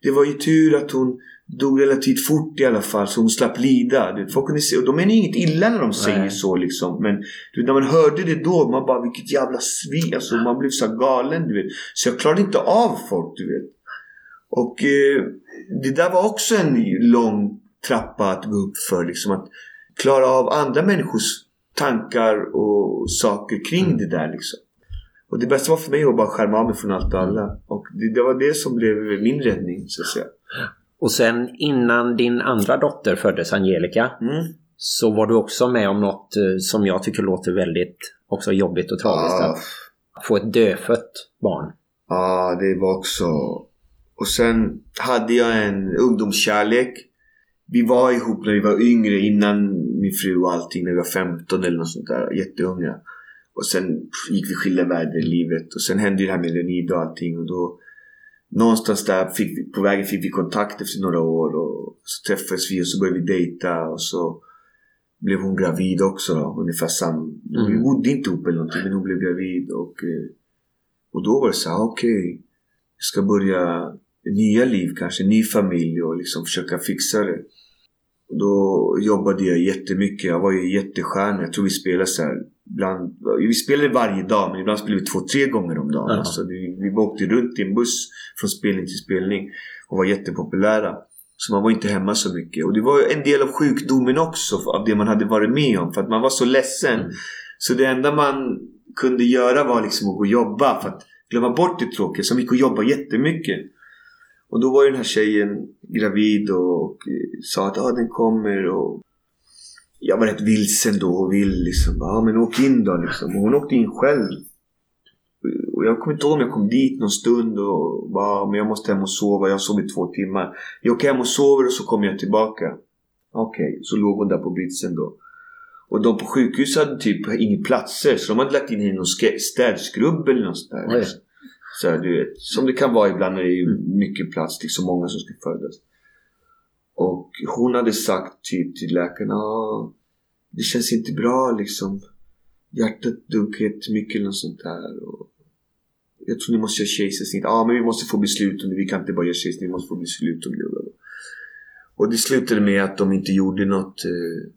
det var ju tur att hon dog relativt fort i alla fall så hon slapp lida. Du Folk kunde se, och de menar inget illa när de säger Nej. så liksom. Men du när man hörde det då, man bara vilket jävla svin. Alltså man blev så galen du vet. Så jag klarade inte av folk du vet. Och eh, det där var också en lång trappa att gå upp för liksom. Att klara av andra människors tankar och saker kring det där liksom. Och det bästa var för mig att bara skärma av mig från allt och alla. Och det, det var det som blev min räddning så att säga. *laughs* Och sen innan din andra dotter föddes, Angelica, Mm. så var du också med om något eh, som jag tycker låter väldigt också jobbigt och tragiskt. Ja. Att få ett dödfött barn. Ja, det var också... Och sen hade jag en ungdomskärlek. Vi var ihop när vi var yngre innan min fru och allting. När vi var 15 eller något sånt där. Jätteunga. Och sen gick vi skilda världar i livet. Och sen hände det här med Leonid och allting. Och då... Någonstans där fick vi, på vägen fick vi kontakt efter några år. Och så träffades vi och så började vi dejta. Och så blev hon gravid också då. Ungefär sam... Vi Mm. bodde inte ihop eller någonting. Men hon blev gravid. Och... Eh, och då var det så här, okej. jag ska börja nya liv kanske, ny familj och liksom försöka fixa det. Och då jobbade jag jättemycket. Jag var ju jättestjärna. Jag tror vi spelade så här ibland, Vi spelade varje dag men ibland spelade vi två, tre gånger om dagen. Ja. Alltså, vi, vi åkte runt i en buss från spelning till spelning och var jättepopulära. Så man var inte hemma så mycket. Och det var en del av sjukdomen också av det man hade varit med om. För att man var så ledsen. Mm. Så det enda man kunde göra var liksom att gå och jobba för att glömma bort det tråkiga. Så man gick och jobbade jättemycket. Och då var ju den här tjejen gravid och, och sa att ah, den kommer och jag var rätt vilsen då och vill liksom, ja men åk in då liksom. Och hon åkte in själv. Och jag kommer inte ihåg om jag kom dit någon stund och bara, men jag måste hem och sova. Jag har sovit två timmar. Jag åker hem och sover och så kommer jag tillbaka. Okej, så låg hon där på britsen då. Och de på sjukhus hade typ inga platser så de hade lagt in henne i någon städskrubb eller något sånt där. Liksom. Så här, du vet, som det kan vara ibland när det är mycket plats till så många som ska födas. Och hon hade sagt typ till läkaren, ah, det känns inte bra liksom. Hjärtat dunkar jättemycket något sånt där. Och jag tror ni måste göra kejsarsnitt. Ja, ah, men vi måste få beslut om det. Vi kan inte bara göra kejsarsnitt, vi måste få beslut om det. Och det slutade med att de inte gjorde något eh,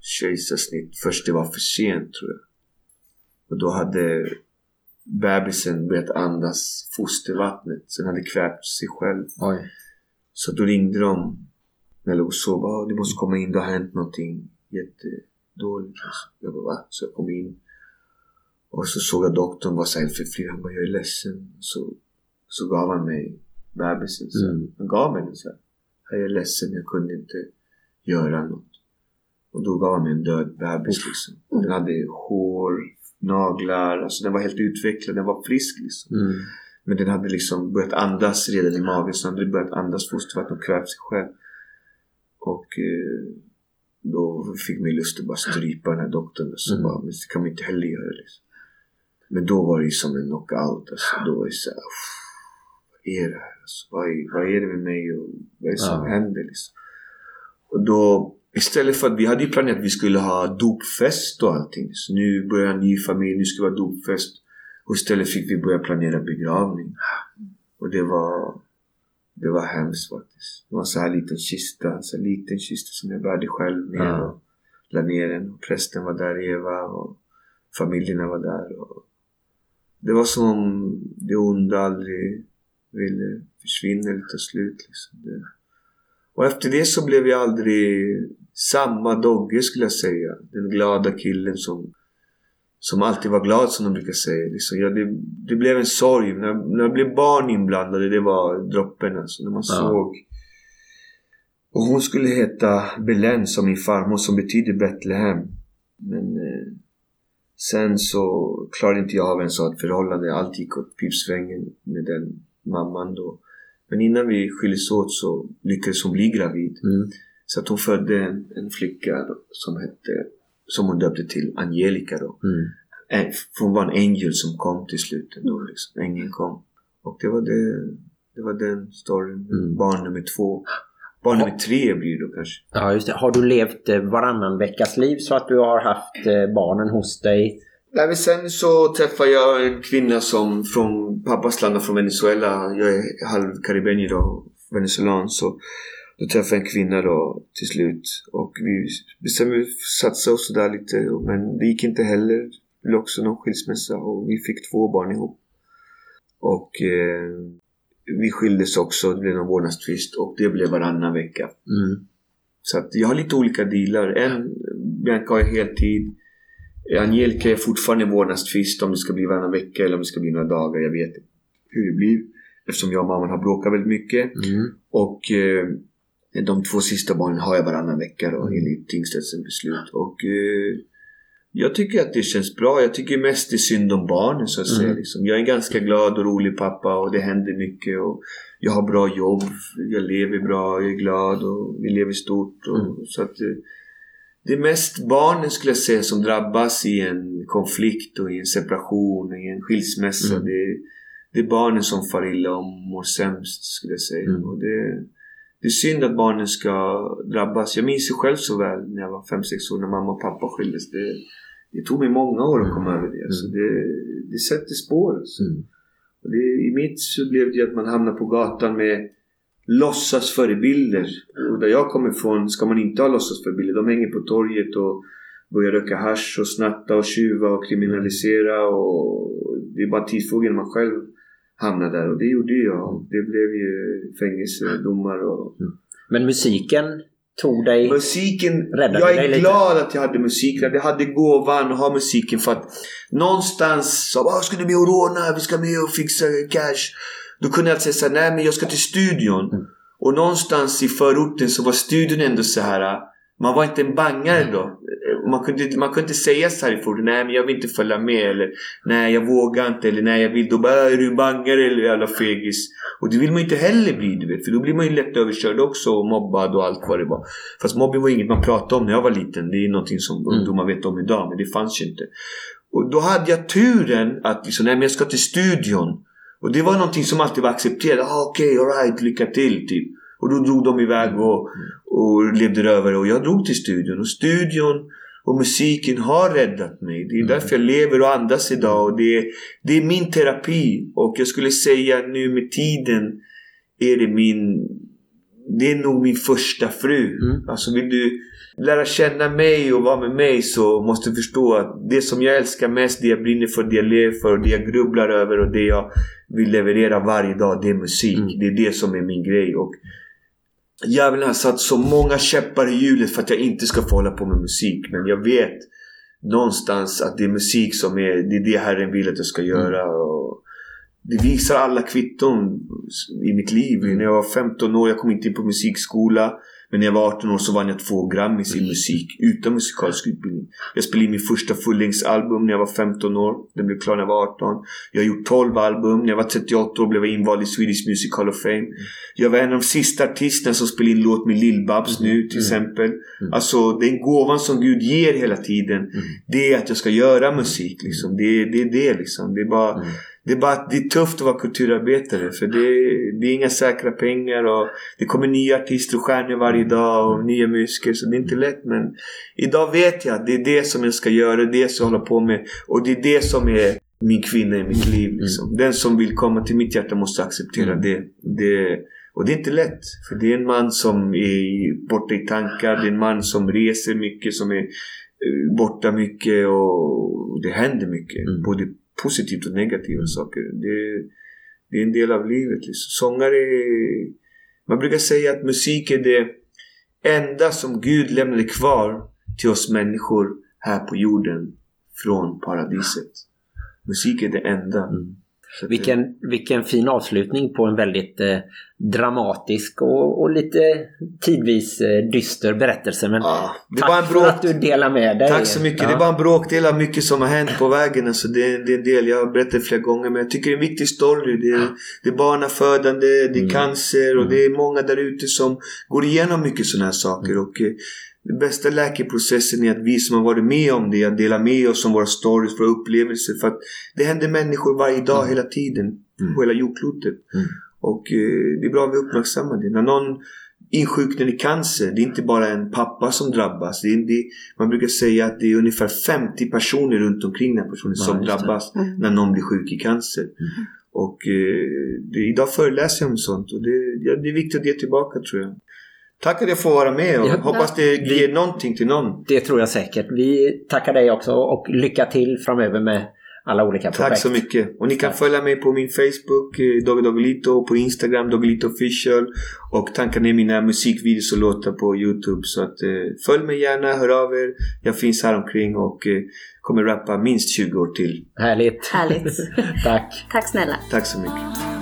kejsarsnitt först det var för sent tror jag. Och då hade bebisen börjat andas fostervattnet. Så den hade kvävt sig själv. Oj. Så då ringde de när jag låg och sov. Ah, du måste komma in, det har hänt någonting jättedåligt. Jag bara va? Så jag kom in. Och så såg jag doktorn var så här förflyttad. Han bara jag är ledsen. Så, så gav han mig bebisen. Så Mm. Han gav mig den så här. Jag är ledsen, jag kunde inte göra något. Och då gav han mig en död bebis liksom. Den hade hår, naglar, alltså den var helt utvecklad, den var frisk liksom. Mm. Men den hade liksom börjat andas redan i magen så den hade börjat andas fostervatten och kvävt sig själv. Och eh, då fick mig lust att bara strypa den här doktorn. Så Mm. bara, men det kan man inte heller göra liksom. Men då var det ju som en knockout. Alltså. Då var det så här, "Uff, vad är det här? Alltså, vad, är, vad är det med mig och vad är det som Ja. händer liksom? Och då istället för att vi hade ju planerat att vi skulle ha dopfest och allting. Så nu börjar en ny familj, nu ska vi ha dopfest. Och istället fick vi börja planera begravning. Och det var det var hemskt faktiskt. Det var en så här liten kista, en så här liten kista som jag bärde själv ner Ja. och la ner den. Och prästen var där, Eva och familjerna var där. Och det var som om det onda aldrig ville försvinna eller ta slut. Liksom. Det. Och efter det så blev jag aldrig samma Dogge skulle jag säga. Den glada killen som, som alltid var glad som de brukar säga. Liksom. Ja, det, det blev en sorg. När, när det blev barn inblandade, det var droppen alltså. När man Ja. såg. Och hon skulle heta Belen som min farmor som betyder Betlehem. Men eh, sen så klarade inte jag av ha ett förhållande. Allt gick åt pipsvängen med den mamman då. Men innan vi skildes åt så lyckades hon bli gravid. Mm. Så att hon födde en, en flicka då, som hette, som hon döpte till Angelica då. Mm. Eh, för hon var en ängel som kom till slut då liksom. Ängeln kom. Och det var det, det var den storyn. Mm. Barn nummer två. Barn nummer tre blir det då kanske. Ja, just det. Har du levt eh, varannan veckas liv så att du har haft eh, barnen hos dig? Nej, men sen så träffade jag en kvinna som från pappas land från Venezuela. Jag är halv karibenier då, venezuelan. Så då träffade jag en kvinna då till slut. Och vi bestämde oss för att satsa och sådär lite. Men det gick inte heller. Det blev också någon skilsmässa och vi fick två barn ihop. Och eh, vi skildes också. Det blev någon vårdnadstvist och det blev varannan vecka. Mm. Så att jag har lite olika dealar. En, Bianca har heltid. Angelica är fortfarande vårdnadstvist om det ska bli varannan vecka eller om det ska bli några dagar. Jag vet hur det blir. Eftersom jag och mamman har bråkat väldigt mycket. Mm. Och eh, de två sista barnen har jag varannan vecka då Mm. enligt tingsrättens beslut. Och eh, jag tycker att det känns bra. Jag tycker mest det är synd om barnen så att säga. Mm. Liksom. Jag är en ganska glad och rolig pappa och det händer mycket. Och jag har bra jobb, jag lever bra, jag är glad och vi lever stort. Och, Mm. så att, eh, det är mest barnen skulle jag säga som drabbas i en konflikt och i en separation, i en skilsmässa. Mm. Det, är- det är barnen som far illa och mår sämst skulle jag säga. Mm. Och det, det är synd att barnen ska drabbas. Jag minns ju själv så väl när jag var 5-6 år när mamma och pappa skildes. Det, det tog mig många år att komma över det. Så det, det sätter spår. Alltså. Mm. Och det, I mitt så blev det att man hamnar på gatan med låtsasförebilder. Och där jag kommer ifrån ska man inte ha låtsasförebilder. De hänger på torget och börjar röka hasch och snatta och tjuva och kriminalisera. Och det är bara tidsfrågan man själv hamnar där. Och det gjorde jag. Det blev ju fängelsedomar och Men musiken tog dig... Musiken, Räddade jag dig är lite. glad att jag hade musiken. Jag hade gåvan att ha musiken för att någonstans så bara, ska du med och råna? Vi ska med och fixa cash. Då kunde jag säga så här, nej men jag ska till studion. Mm. Och någonstans i förorten så var studion ändå så här. Man var inte en bangare då. Man kunde, man kunde inte säga så här i förorten, nej men jag vill inte följa med. Eller nej jag vågar inte. Eller nej jag vill. Då bara, är du bangare eller jävla fegis? Och det vill man inte heller bli du vet. För då blir man ju lätt överkörd också och mobbad och allt vad det var. Fast mobbing var inget man pratade om när jag var liten. Det är någonting som Mm. ungdomar vet om idag. Men det fanns ju inte. Och då hade jag turen att liksom, nej men jag ska till studion. Och det var någonting som alltid var accepterat. Ah, Okej, alright, lycka till typ. Och då drog de iväg och, och levde över och jag drog till studion. Och studion och musiken har räddat mig. Det är därför jag lever och andas idag. Och det, är, det är min terapi. Och jag skulle säga nu med tiden är det min... Det är nog min första fru. Mm. Alltså vill du lära känna mig och vara med mig så måste du förstå att det som jag älskar mest, det jag brinner för, det jag lever för, det jag grubblar över och det jag vill leverera varje dag, det är musik. Mm. Det är det som är min grej. Och Djävulen har satt så många käppar i hjulet för att jag inte ska få hålla på med musik. Men jag vet någonstans att det är musik som är det, är det Herren vill att jag ska göra. Och det visar alla kvitton i mitt liv. När jag var 15 år, jag kom inte in på musikskola. Men när jag var 18 år så vann jag två Grammys i musik utan musikalisk utbildning. Jag spelade in min första fullängdsalbum när jag var 15 år. Den blev klar när jag var 18. Jag har gjort 12 album. När jag var 38 år blev jag invald i Swedish Music Hall of Fame. Jag var en av de sista artisterna som spelade in låt med Lill-Babs nu till exempel. Alltså den gåvan som Gud ger hela tiden. Det är att jag ska göra musik liksom. Det, det är det liksom. Det är bara... Det är bara att det är tufft att vara kulturarbetare för det, det är inga säkra pengar och det kommer nya artister och stjärnor varje dag och nya musiker så det är inte lätt men idag vet jag att det är det som jag ska göra, det är det som jag håller på med och det är det som är min kvinna i mitt liv liksom. Den som vill komma till mitt hjärta måste acceptera det. det. Och det är inte lätt för det är en man som är borta i tankar, det är en man som reser mycket, som är eh, borta mycket och det händer mycket. Både positivt och negativa saker. Det, det är en del av livet. Liksom. Sångare. Man brukar säga att musik är det enda som Gud lämnade kvar till oss människor här på jorden från paradiset. Musik är det enda. Mm. Vilken, vilken fin avslutning på en väldigt eh, dramatisk och, och lite tidvis eh, dyster berättelse. Men Ja, det tack för att du delar med dig. Tack så mycket. Ja. Det var en bråkdel av mycket som har hänt på vägen. Alltså det, det är en del, jag har berättat flera gånger men jag tycker det är en viktig story. Det är, det är barnafödande, det är cancer och det är många där ute som går igenom mycket sådana här saker. Och eh, den bästa läkeprocessen är att vi som har varit med om det, att dela med oss om våra stories, våra upplevelser. För att det händer människor varje dag, hela tiden. På hela jordklotet. Och eh, det är bra att vi uppmärksammar det. När någon insjuknar i cancer, det är inte bara en pappa som drabbas. Det är, det, man brukar säga att det är ungefär 50 personer runt omkring den personen som just det. drabbas när någon blir sjuk i cancer. Och eh, det, idag föreläser jag om sånt och det, ja, det är viktigt att ge tillbaka tror jag. Tack att jag får vara med och Ja. hoppas det ger någonting till någon. Det tror jag säkert. Vi tackar dig också och lycka till framöver med alla olika projekt. Tack så mycket. Och ni kan Tack. följa mig på min Facebook, eh, Dogge Doggelito, och på Instagram, Doggelito Official. Och tanka ner mina musikvideos och låtar på Youtube. Så att eh, följ mig gärna, hör av er. Jag finns här omkring och eh, kommer rappa minst 20 år till. Härligt. Härligt. *laughs* Tack. Tack snälla. Tack så mycket.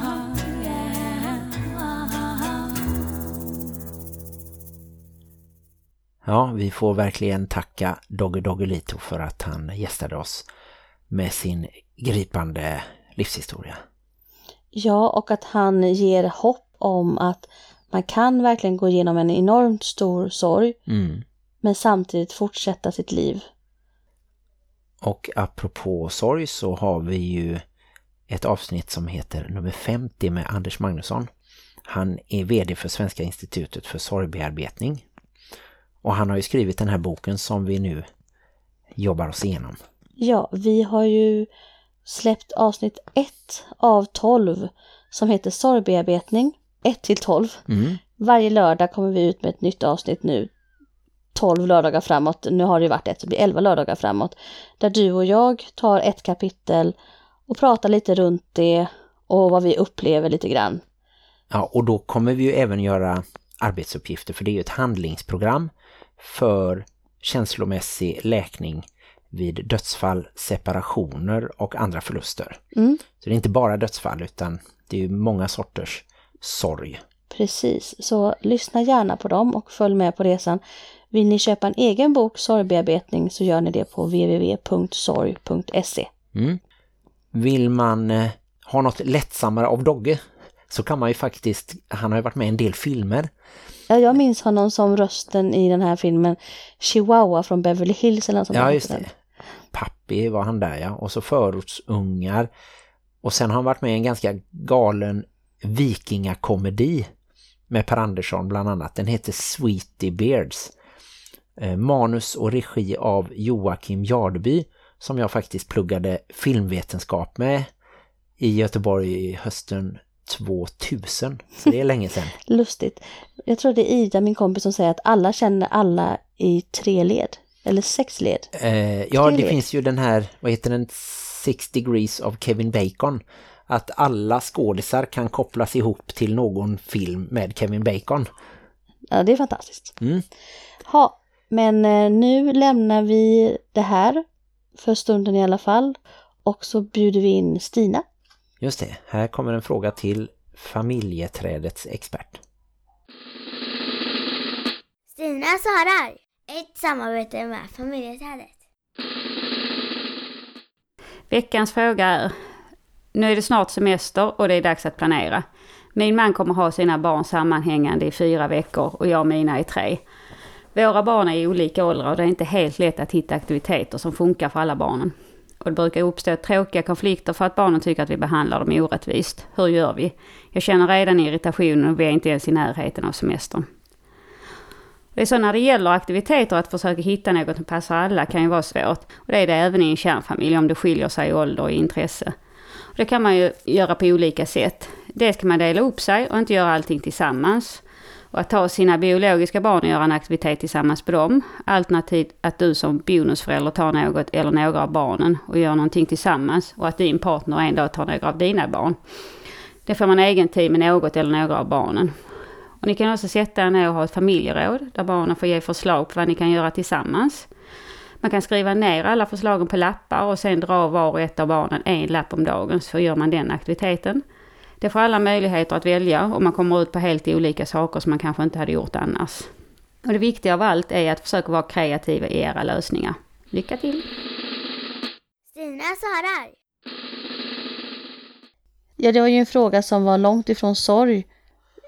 Ja, vi får verkligen tacka Dogge Doggelito för att han gästade oss med sin gripande livshistoria. Ja, och att han ger hopp om att man kan verkligen gå igenom en enormt stor sorg Mm. men samtidigt fortsätta sitt liv. Och apropå sorg så har vi ju ett avsnitt som heter nummer 50 med Anders Magnusson. Han är vd för Svenska institutet för sorgbearbetning. Och han har ju skrivit den här boken som vi nu jobbar oss igenom. Ja, vi har ju släppt avsnitt 1 av 12 som heter Sorgbearbetning 1 till 12. Mm. Varje lördag kommer vi ut med ett nytt avsnitt nu. 12 lördagar framåt. Nu har det ju varit ett, så det blir 11 lördagar framåt. Där du och jag tar ett kapitel och pratar lite runt det och vad vi upplever lite grann. Ja, och då kommer vi ju även göra arbetsuppgifter för det är ju ett handlingsprogram för känslomässig läkning vid dödsfall, separationer och andra förluster. Mm. Så det är inte bara dödsfall utan det är många sorters sorg. Precis, så lyssna gärna på dem och följ med på resan. Vill ni köpa en egen bok sorgbearbetning så gör ni det på www.sorg.se. Mm. Vill man eh, ha något lättsammare av Dogge så kan man ju faktiskt, han har ju varit med i en del filmer. Ja, jag minns honom som rösten i den här filmen Chihuahua från Beverly Hills eller något sånt Ja, just det. Pappi var han där, ja. Och så förortsungar. Och sen har han varit med i en ganska galen vikingakomedi med Per Andersson bland annat. Den heter Sweetie Beards. Eh, manus och regi av Joakim Jardby som jag faktiskt pluggade filmvetenskap med i Göteborg hösten 2000. Så det är länge sedan. *laughs* Lustigt. Jag tror det är Ida, min kompis, som säger att alla känner alla i tre led. Eller sex led. Eh, ja, det Trevligt. finns ju den här, vad heter den, Six Degrees of Kevin Bacon. Att alla skådisar kan kopplas ihop till någon film med Kevin Bacon. Ja, det är fantastiskt. Mm. Ha, men eh, nu lämnar vi det här för stunden i alla fall. Och så bjuder vi in Stina. Just det, här kommer en fråga till familjeträdets expert. Stina svarar. Ett samarbete med familjeträdet. Veckans fråga är, nu är det snart semester och det är dags att planera. Min man kommer ha sina barn sammanhängande i fyra veckor och jag och mina i tre. Våra barn är i olika åldrar och det är inte helt lätt att hitta aktiviteter som funkar för alla barnen. Och det brukar uppstå tråkiga konflikter för att barnen tycker att vi behandlar dem orättvist. Hur gör vi? Jag känner redan irritationen och vi är inte ens i närheten av semestern. Det är så när det gäller aktiviteter att försöka hitta något som passar alla kan ju vara svårt. Och det är det även i en kärnfamilj om det skiljer sig i ålder och intresse. Och det kan man ju göra på olika sätt. Dels kan man dela upp sig och inte göra allting tillsammans. Och att ta sina biologiska barn och göra en aktivitet tillsammans med dem. Alternativt att du som bonusförälder tar något eller några av barnen och gör någonting tillsammans. Och att din partner en dag tar några av dina barn. Det får man egen tid med något eller några av barnen. Och ni kan också sätta er ner och ha ett familjeråd där barnen får ge förslag på vad ni kan göra tillsammans. Man kan skriva ner alla förslagen på lappar och sen dra var och ett av barnen en lapp om dagen så gör man den aktiviteten. Det får alla möjligheter att välja och man kommer ut på helt olika saker som man kanske inte hade gjort annars. Och det viktiga av allt är att försöka vara kreativa i era lösningar. Lycka till! Stina svarar. Ja, det var ju en fråga som var långt ifrån sorg.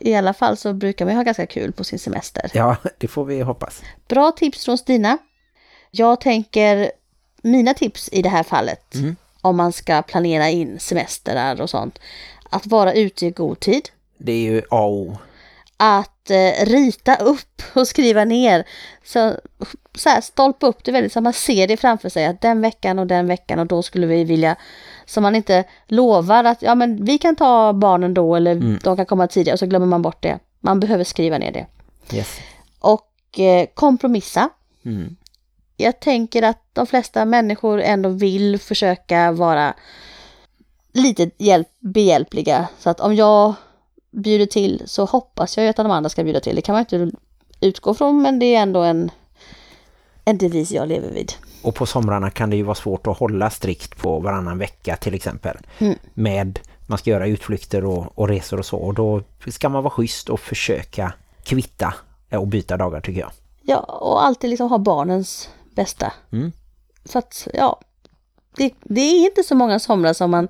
I alla fall så brukar man ha ganska kul på sin semester. Ja, det får vi hoppas. Bra tips från Stina. Jag tänker mina tips i det här fallet. Mm. Om man ska planera in semestrar och sånt. Att vara ute i god tid. Det är ju A och O. Att eh, rita upp *laughs* och skriva ner. Så, så här, stolpa upp det väldigt så man ser det framför sig. Att den veckan och den veckan och då skulle vi vilja. Så man inte lovar att ja men vi kan ta barnen då eller Mm. de kan komma tidigare och så glömmer man bort det. Man behöver skriva ner det. Yes. Och eh, kompromissa. Mm. Jag tänker att de flesta människor ändå vill försöka vara lite hjälp, behjälpliga. Så att om jag bjuder till så hoppas jag att de andra ska bjuda till. Det kan man inte utgå från men det är ändå en, en devis jag lever vid. Och på somrarna kan det ju vara svårt att hålla strikt på varannan vecka till exempel. Mm. Med, man ska göra utflykter och, och resor och så. Och då ska man vara schysst och försöka kvitta och byta dagar tycker jag. Ja, och alltid liksom ha barnens bästa. Mm. För att, ja, det, det är inte så många somrar som man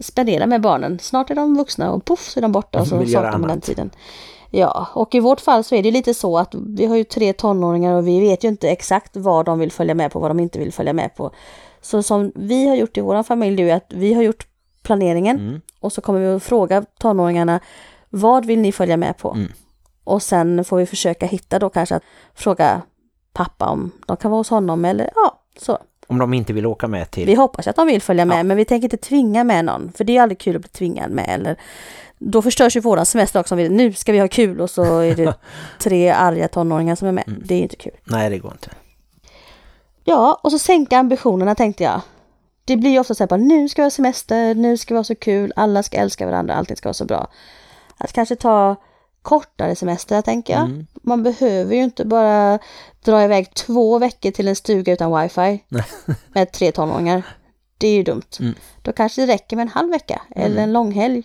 spenderar med barnen. Snart är de vuxna och poff så är de borta och så saknar man den tiden. Ja, och i vårt fall så är det lite så att vi har ju tre tonåringar och vi vet ju inte exakt vad de vill följa med på, vad de inte vill följa med på. Så som vi har gjort i vår familj är att vi har gjort planeringen Mm. och så kommer vi att fråga tonåringarna vad vill ni följa med på? Mm. Och sen får vi försöka hitta då kanske att fråga pappa om de kan vara hos honom eller ja, så. Om de inte vill åka med till... Vi hoppas att de vill följa med Ja. men vi tänker inte tvinga med någon för det är aldrig kul att bli tvingad med eller då förstörs ju våran semester också vi nu ska vi ha kul och så är det *laughs* tre arga tonåringar som är med. Mm. Det är inte kul. Nej, det går inte. Ja, och så sänka ambitionerna tänkte jag. Det blir ju ofta så här bara, nu ska vi ha semester, nu ska vi ha så kul, alla ska älska varandra, allting ska vara så bra. Att kanske ta kortare semester tänker jag. Mm. Man behöver ju inte bara dra iväg två veckor till en stuga utan wifi *laughs* med tre tonåringar. Det är ju dumt. Mm. Då kanske det räcker med en halv vecka eller en långhelg.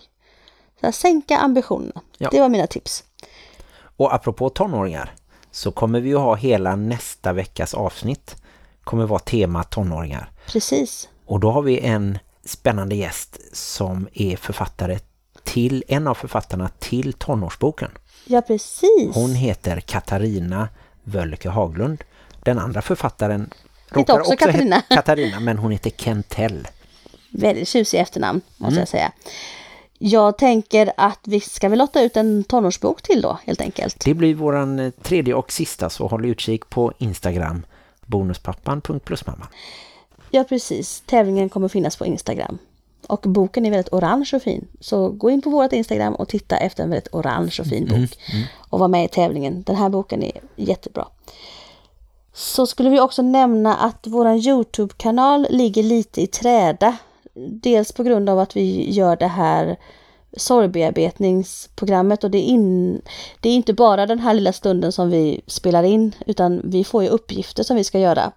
Så här, sänka ambitionerna. Ja. Det var mina tips. Och apropå tonåringar så kommer vi ju ha hela nästa veckas avsnitt kommer vara tema tonåringar. Precis. Och då har vi en spännande gäst som är författare till en av författarna till tonårsboken. Ja, precis. Hon heter Katarina Völke Haglund. Den andra författaren Heter också heta Katarina. *laughs* Katarina men hon heter Kentell. Väldigt tjusig efternamn måste Mm. jag säga. Jag tänker att vi ska väl lotta ut en tonårsbok till då helt enkelt. Det blir våran eh, tredje och sista så håll utkik på Instagram bonuspappan.plusmamma. Ja precis, tävlingen kommer finnas på Instagram. Och boken är väldigt orange och fin. Så gå in på vårt Instagram och titta efter en väldigt orange och fin bok. Och var med i tävlingen. Den här boken är jättebra. Så skulle vi också nämna att våran Youtube-kanal ligger lite i träda. Dels på grund av att vi gör det här sorgbearbetningsprogrammet och det är, in, det är inte bara den här lilla stunden som vi spelar in utan vi får ju uppgifter som vi ska göra.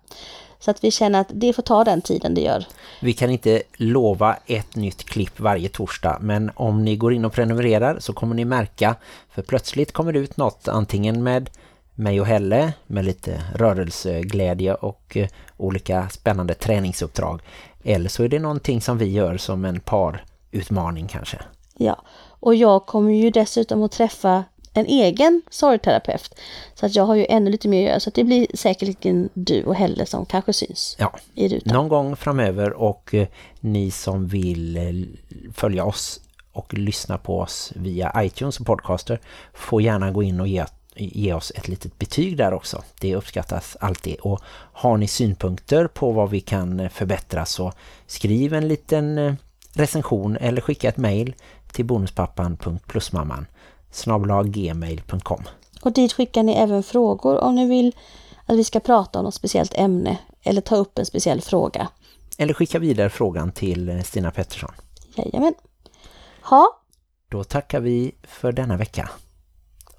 Så att vi känner att det får ta den tiden det gör. Vi kan inte lova ett nytt klipp varje torsdag men om ni går in och prenumererar så kommer ni märka för plötsligt kommer det ut något antingen med mig och Helle med lite rörelseglädje och eh, olika spännande träningsuppdrag. Eller så är det någonting som vi gör som en parutmaning kanske. Ja, och jag kommer ju dessutom att träffa en egen sorgterapeut. Så att jag har ju ännu lite mer att göra. Så att det blir säkerligen du och Helle som kanske syns Ja, i rutan. någon gång framöver och eh, ni som vill eh, följa oss och lyssna på oss via iTunes och Podcaster får gärna gå in och ge, ge oss ett litet betyg där också. Det uppskattas alltid. Och har ni synpunkter på vad vi kan eh, förbättra så skriv en liten eh, recension eller skicka ett mejl till bonuspappan.plusmamman gmail.com Och dit skickar ni även frågor om ni vill att vi ska prata om något speciellt ämne eller ta upp en speciell fråga. Eller skicka vidare frågan till eh, Stina Pettersson. Jajamän. Ha, Då tackar vi för denna vecka.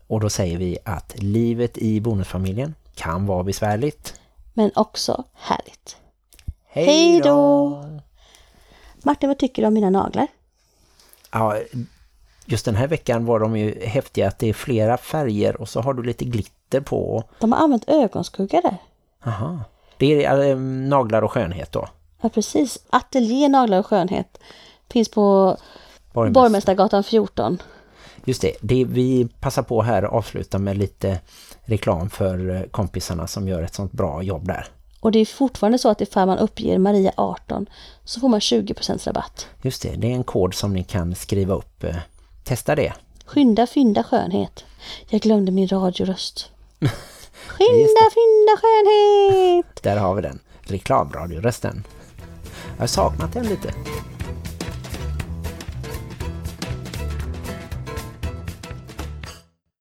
Och då säger vi att livet i bonusfamiljen kan vara besvärligt. men också härligt. Hej Hej då! Martin, vad tycker du om mina naglar? Ja, just den här veckan var de ju häftiga att det är flera färger och så har du lite glitter på. De har använt ögonskugga där. Aha. Det är äh, naglar och skönhet då. Ja, precis. Ateljé Naglar och Skönhet finns på Borgmästare. Borgmästargatan 14. Just det, det, vi passar på här att avsluta med lite reklam för eh, kompisarna som gör ett sånt bra jobb där. Och det är fortfarande så att ifall man uppger Maria 18 så får man 20% rabatt. Just det, det är en kod som ni kan skriva upp. Testa det. Skynda, fynda, skönhet. Jag glömde min radioröst. *laughs* Skynda, fynda, skönhet! Där har vi den. Reklamradiorösten. Jag har saknat den lite.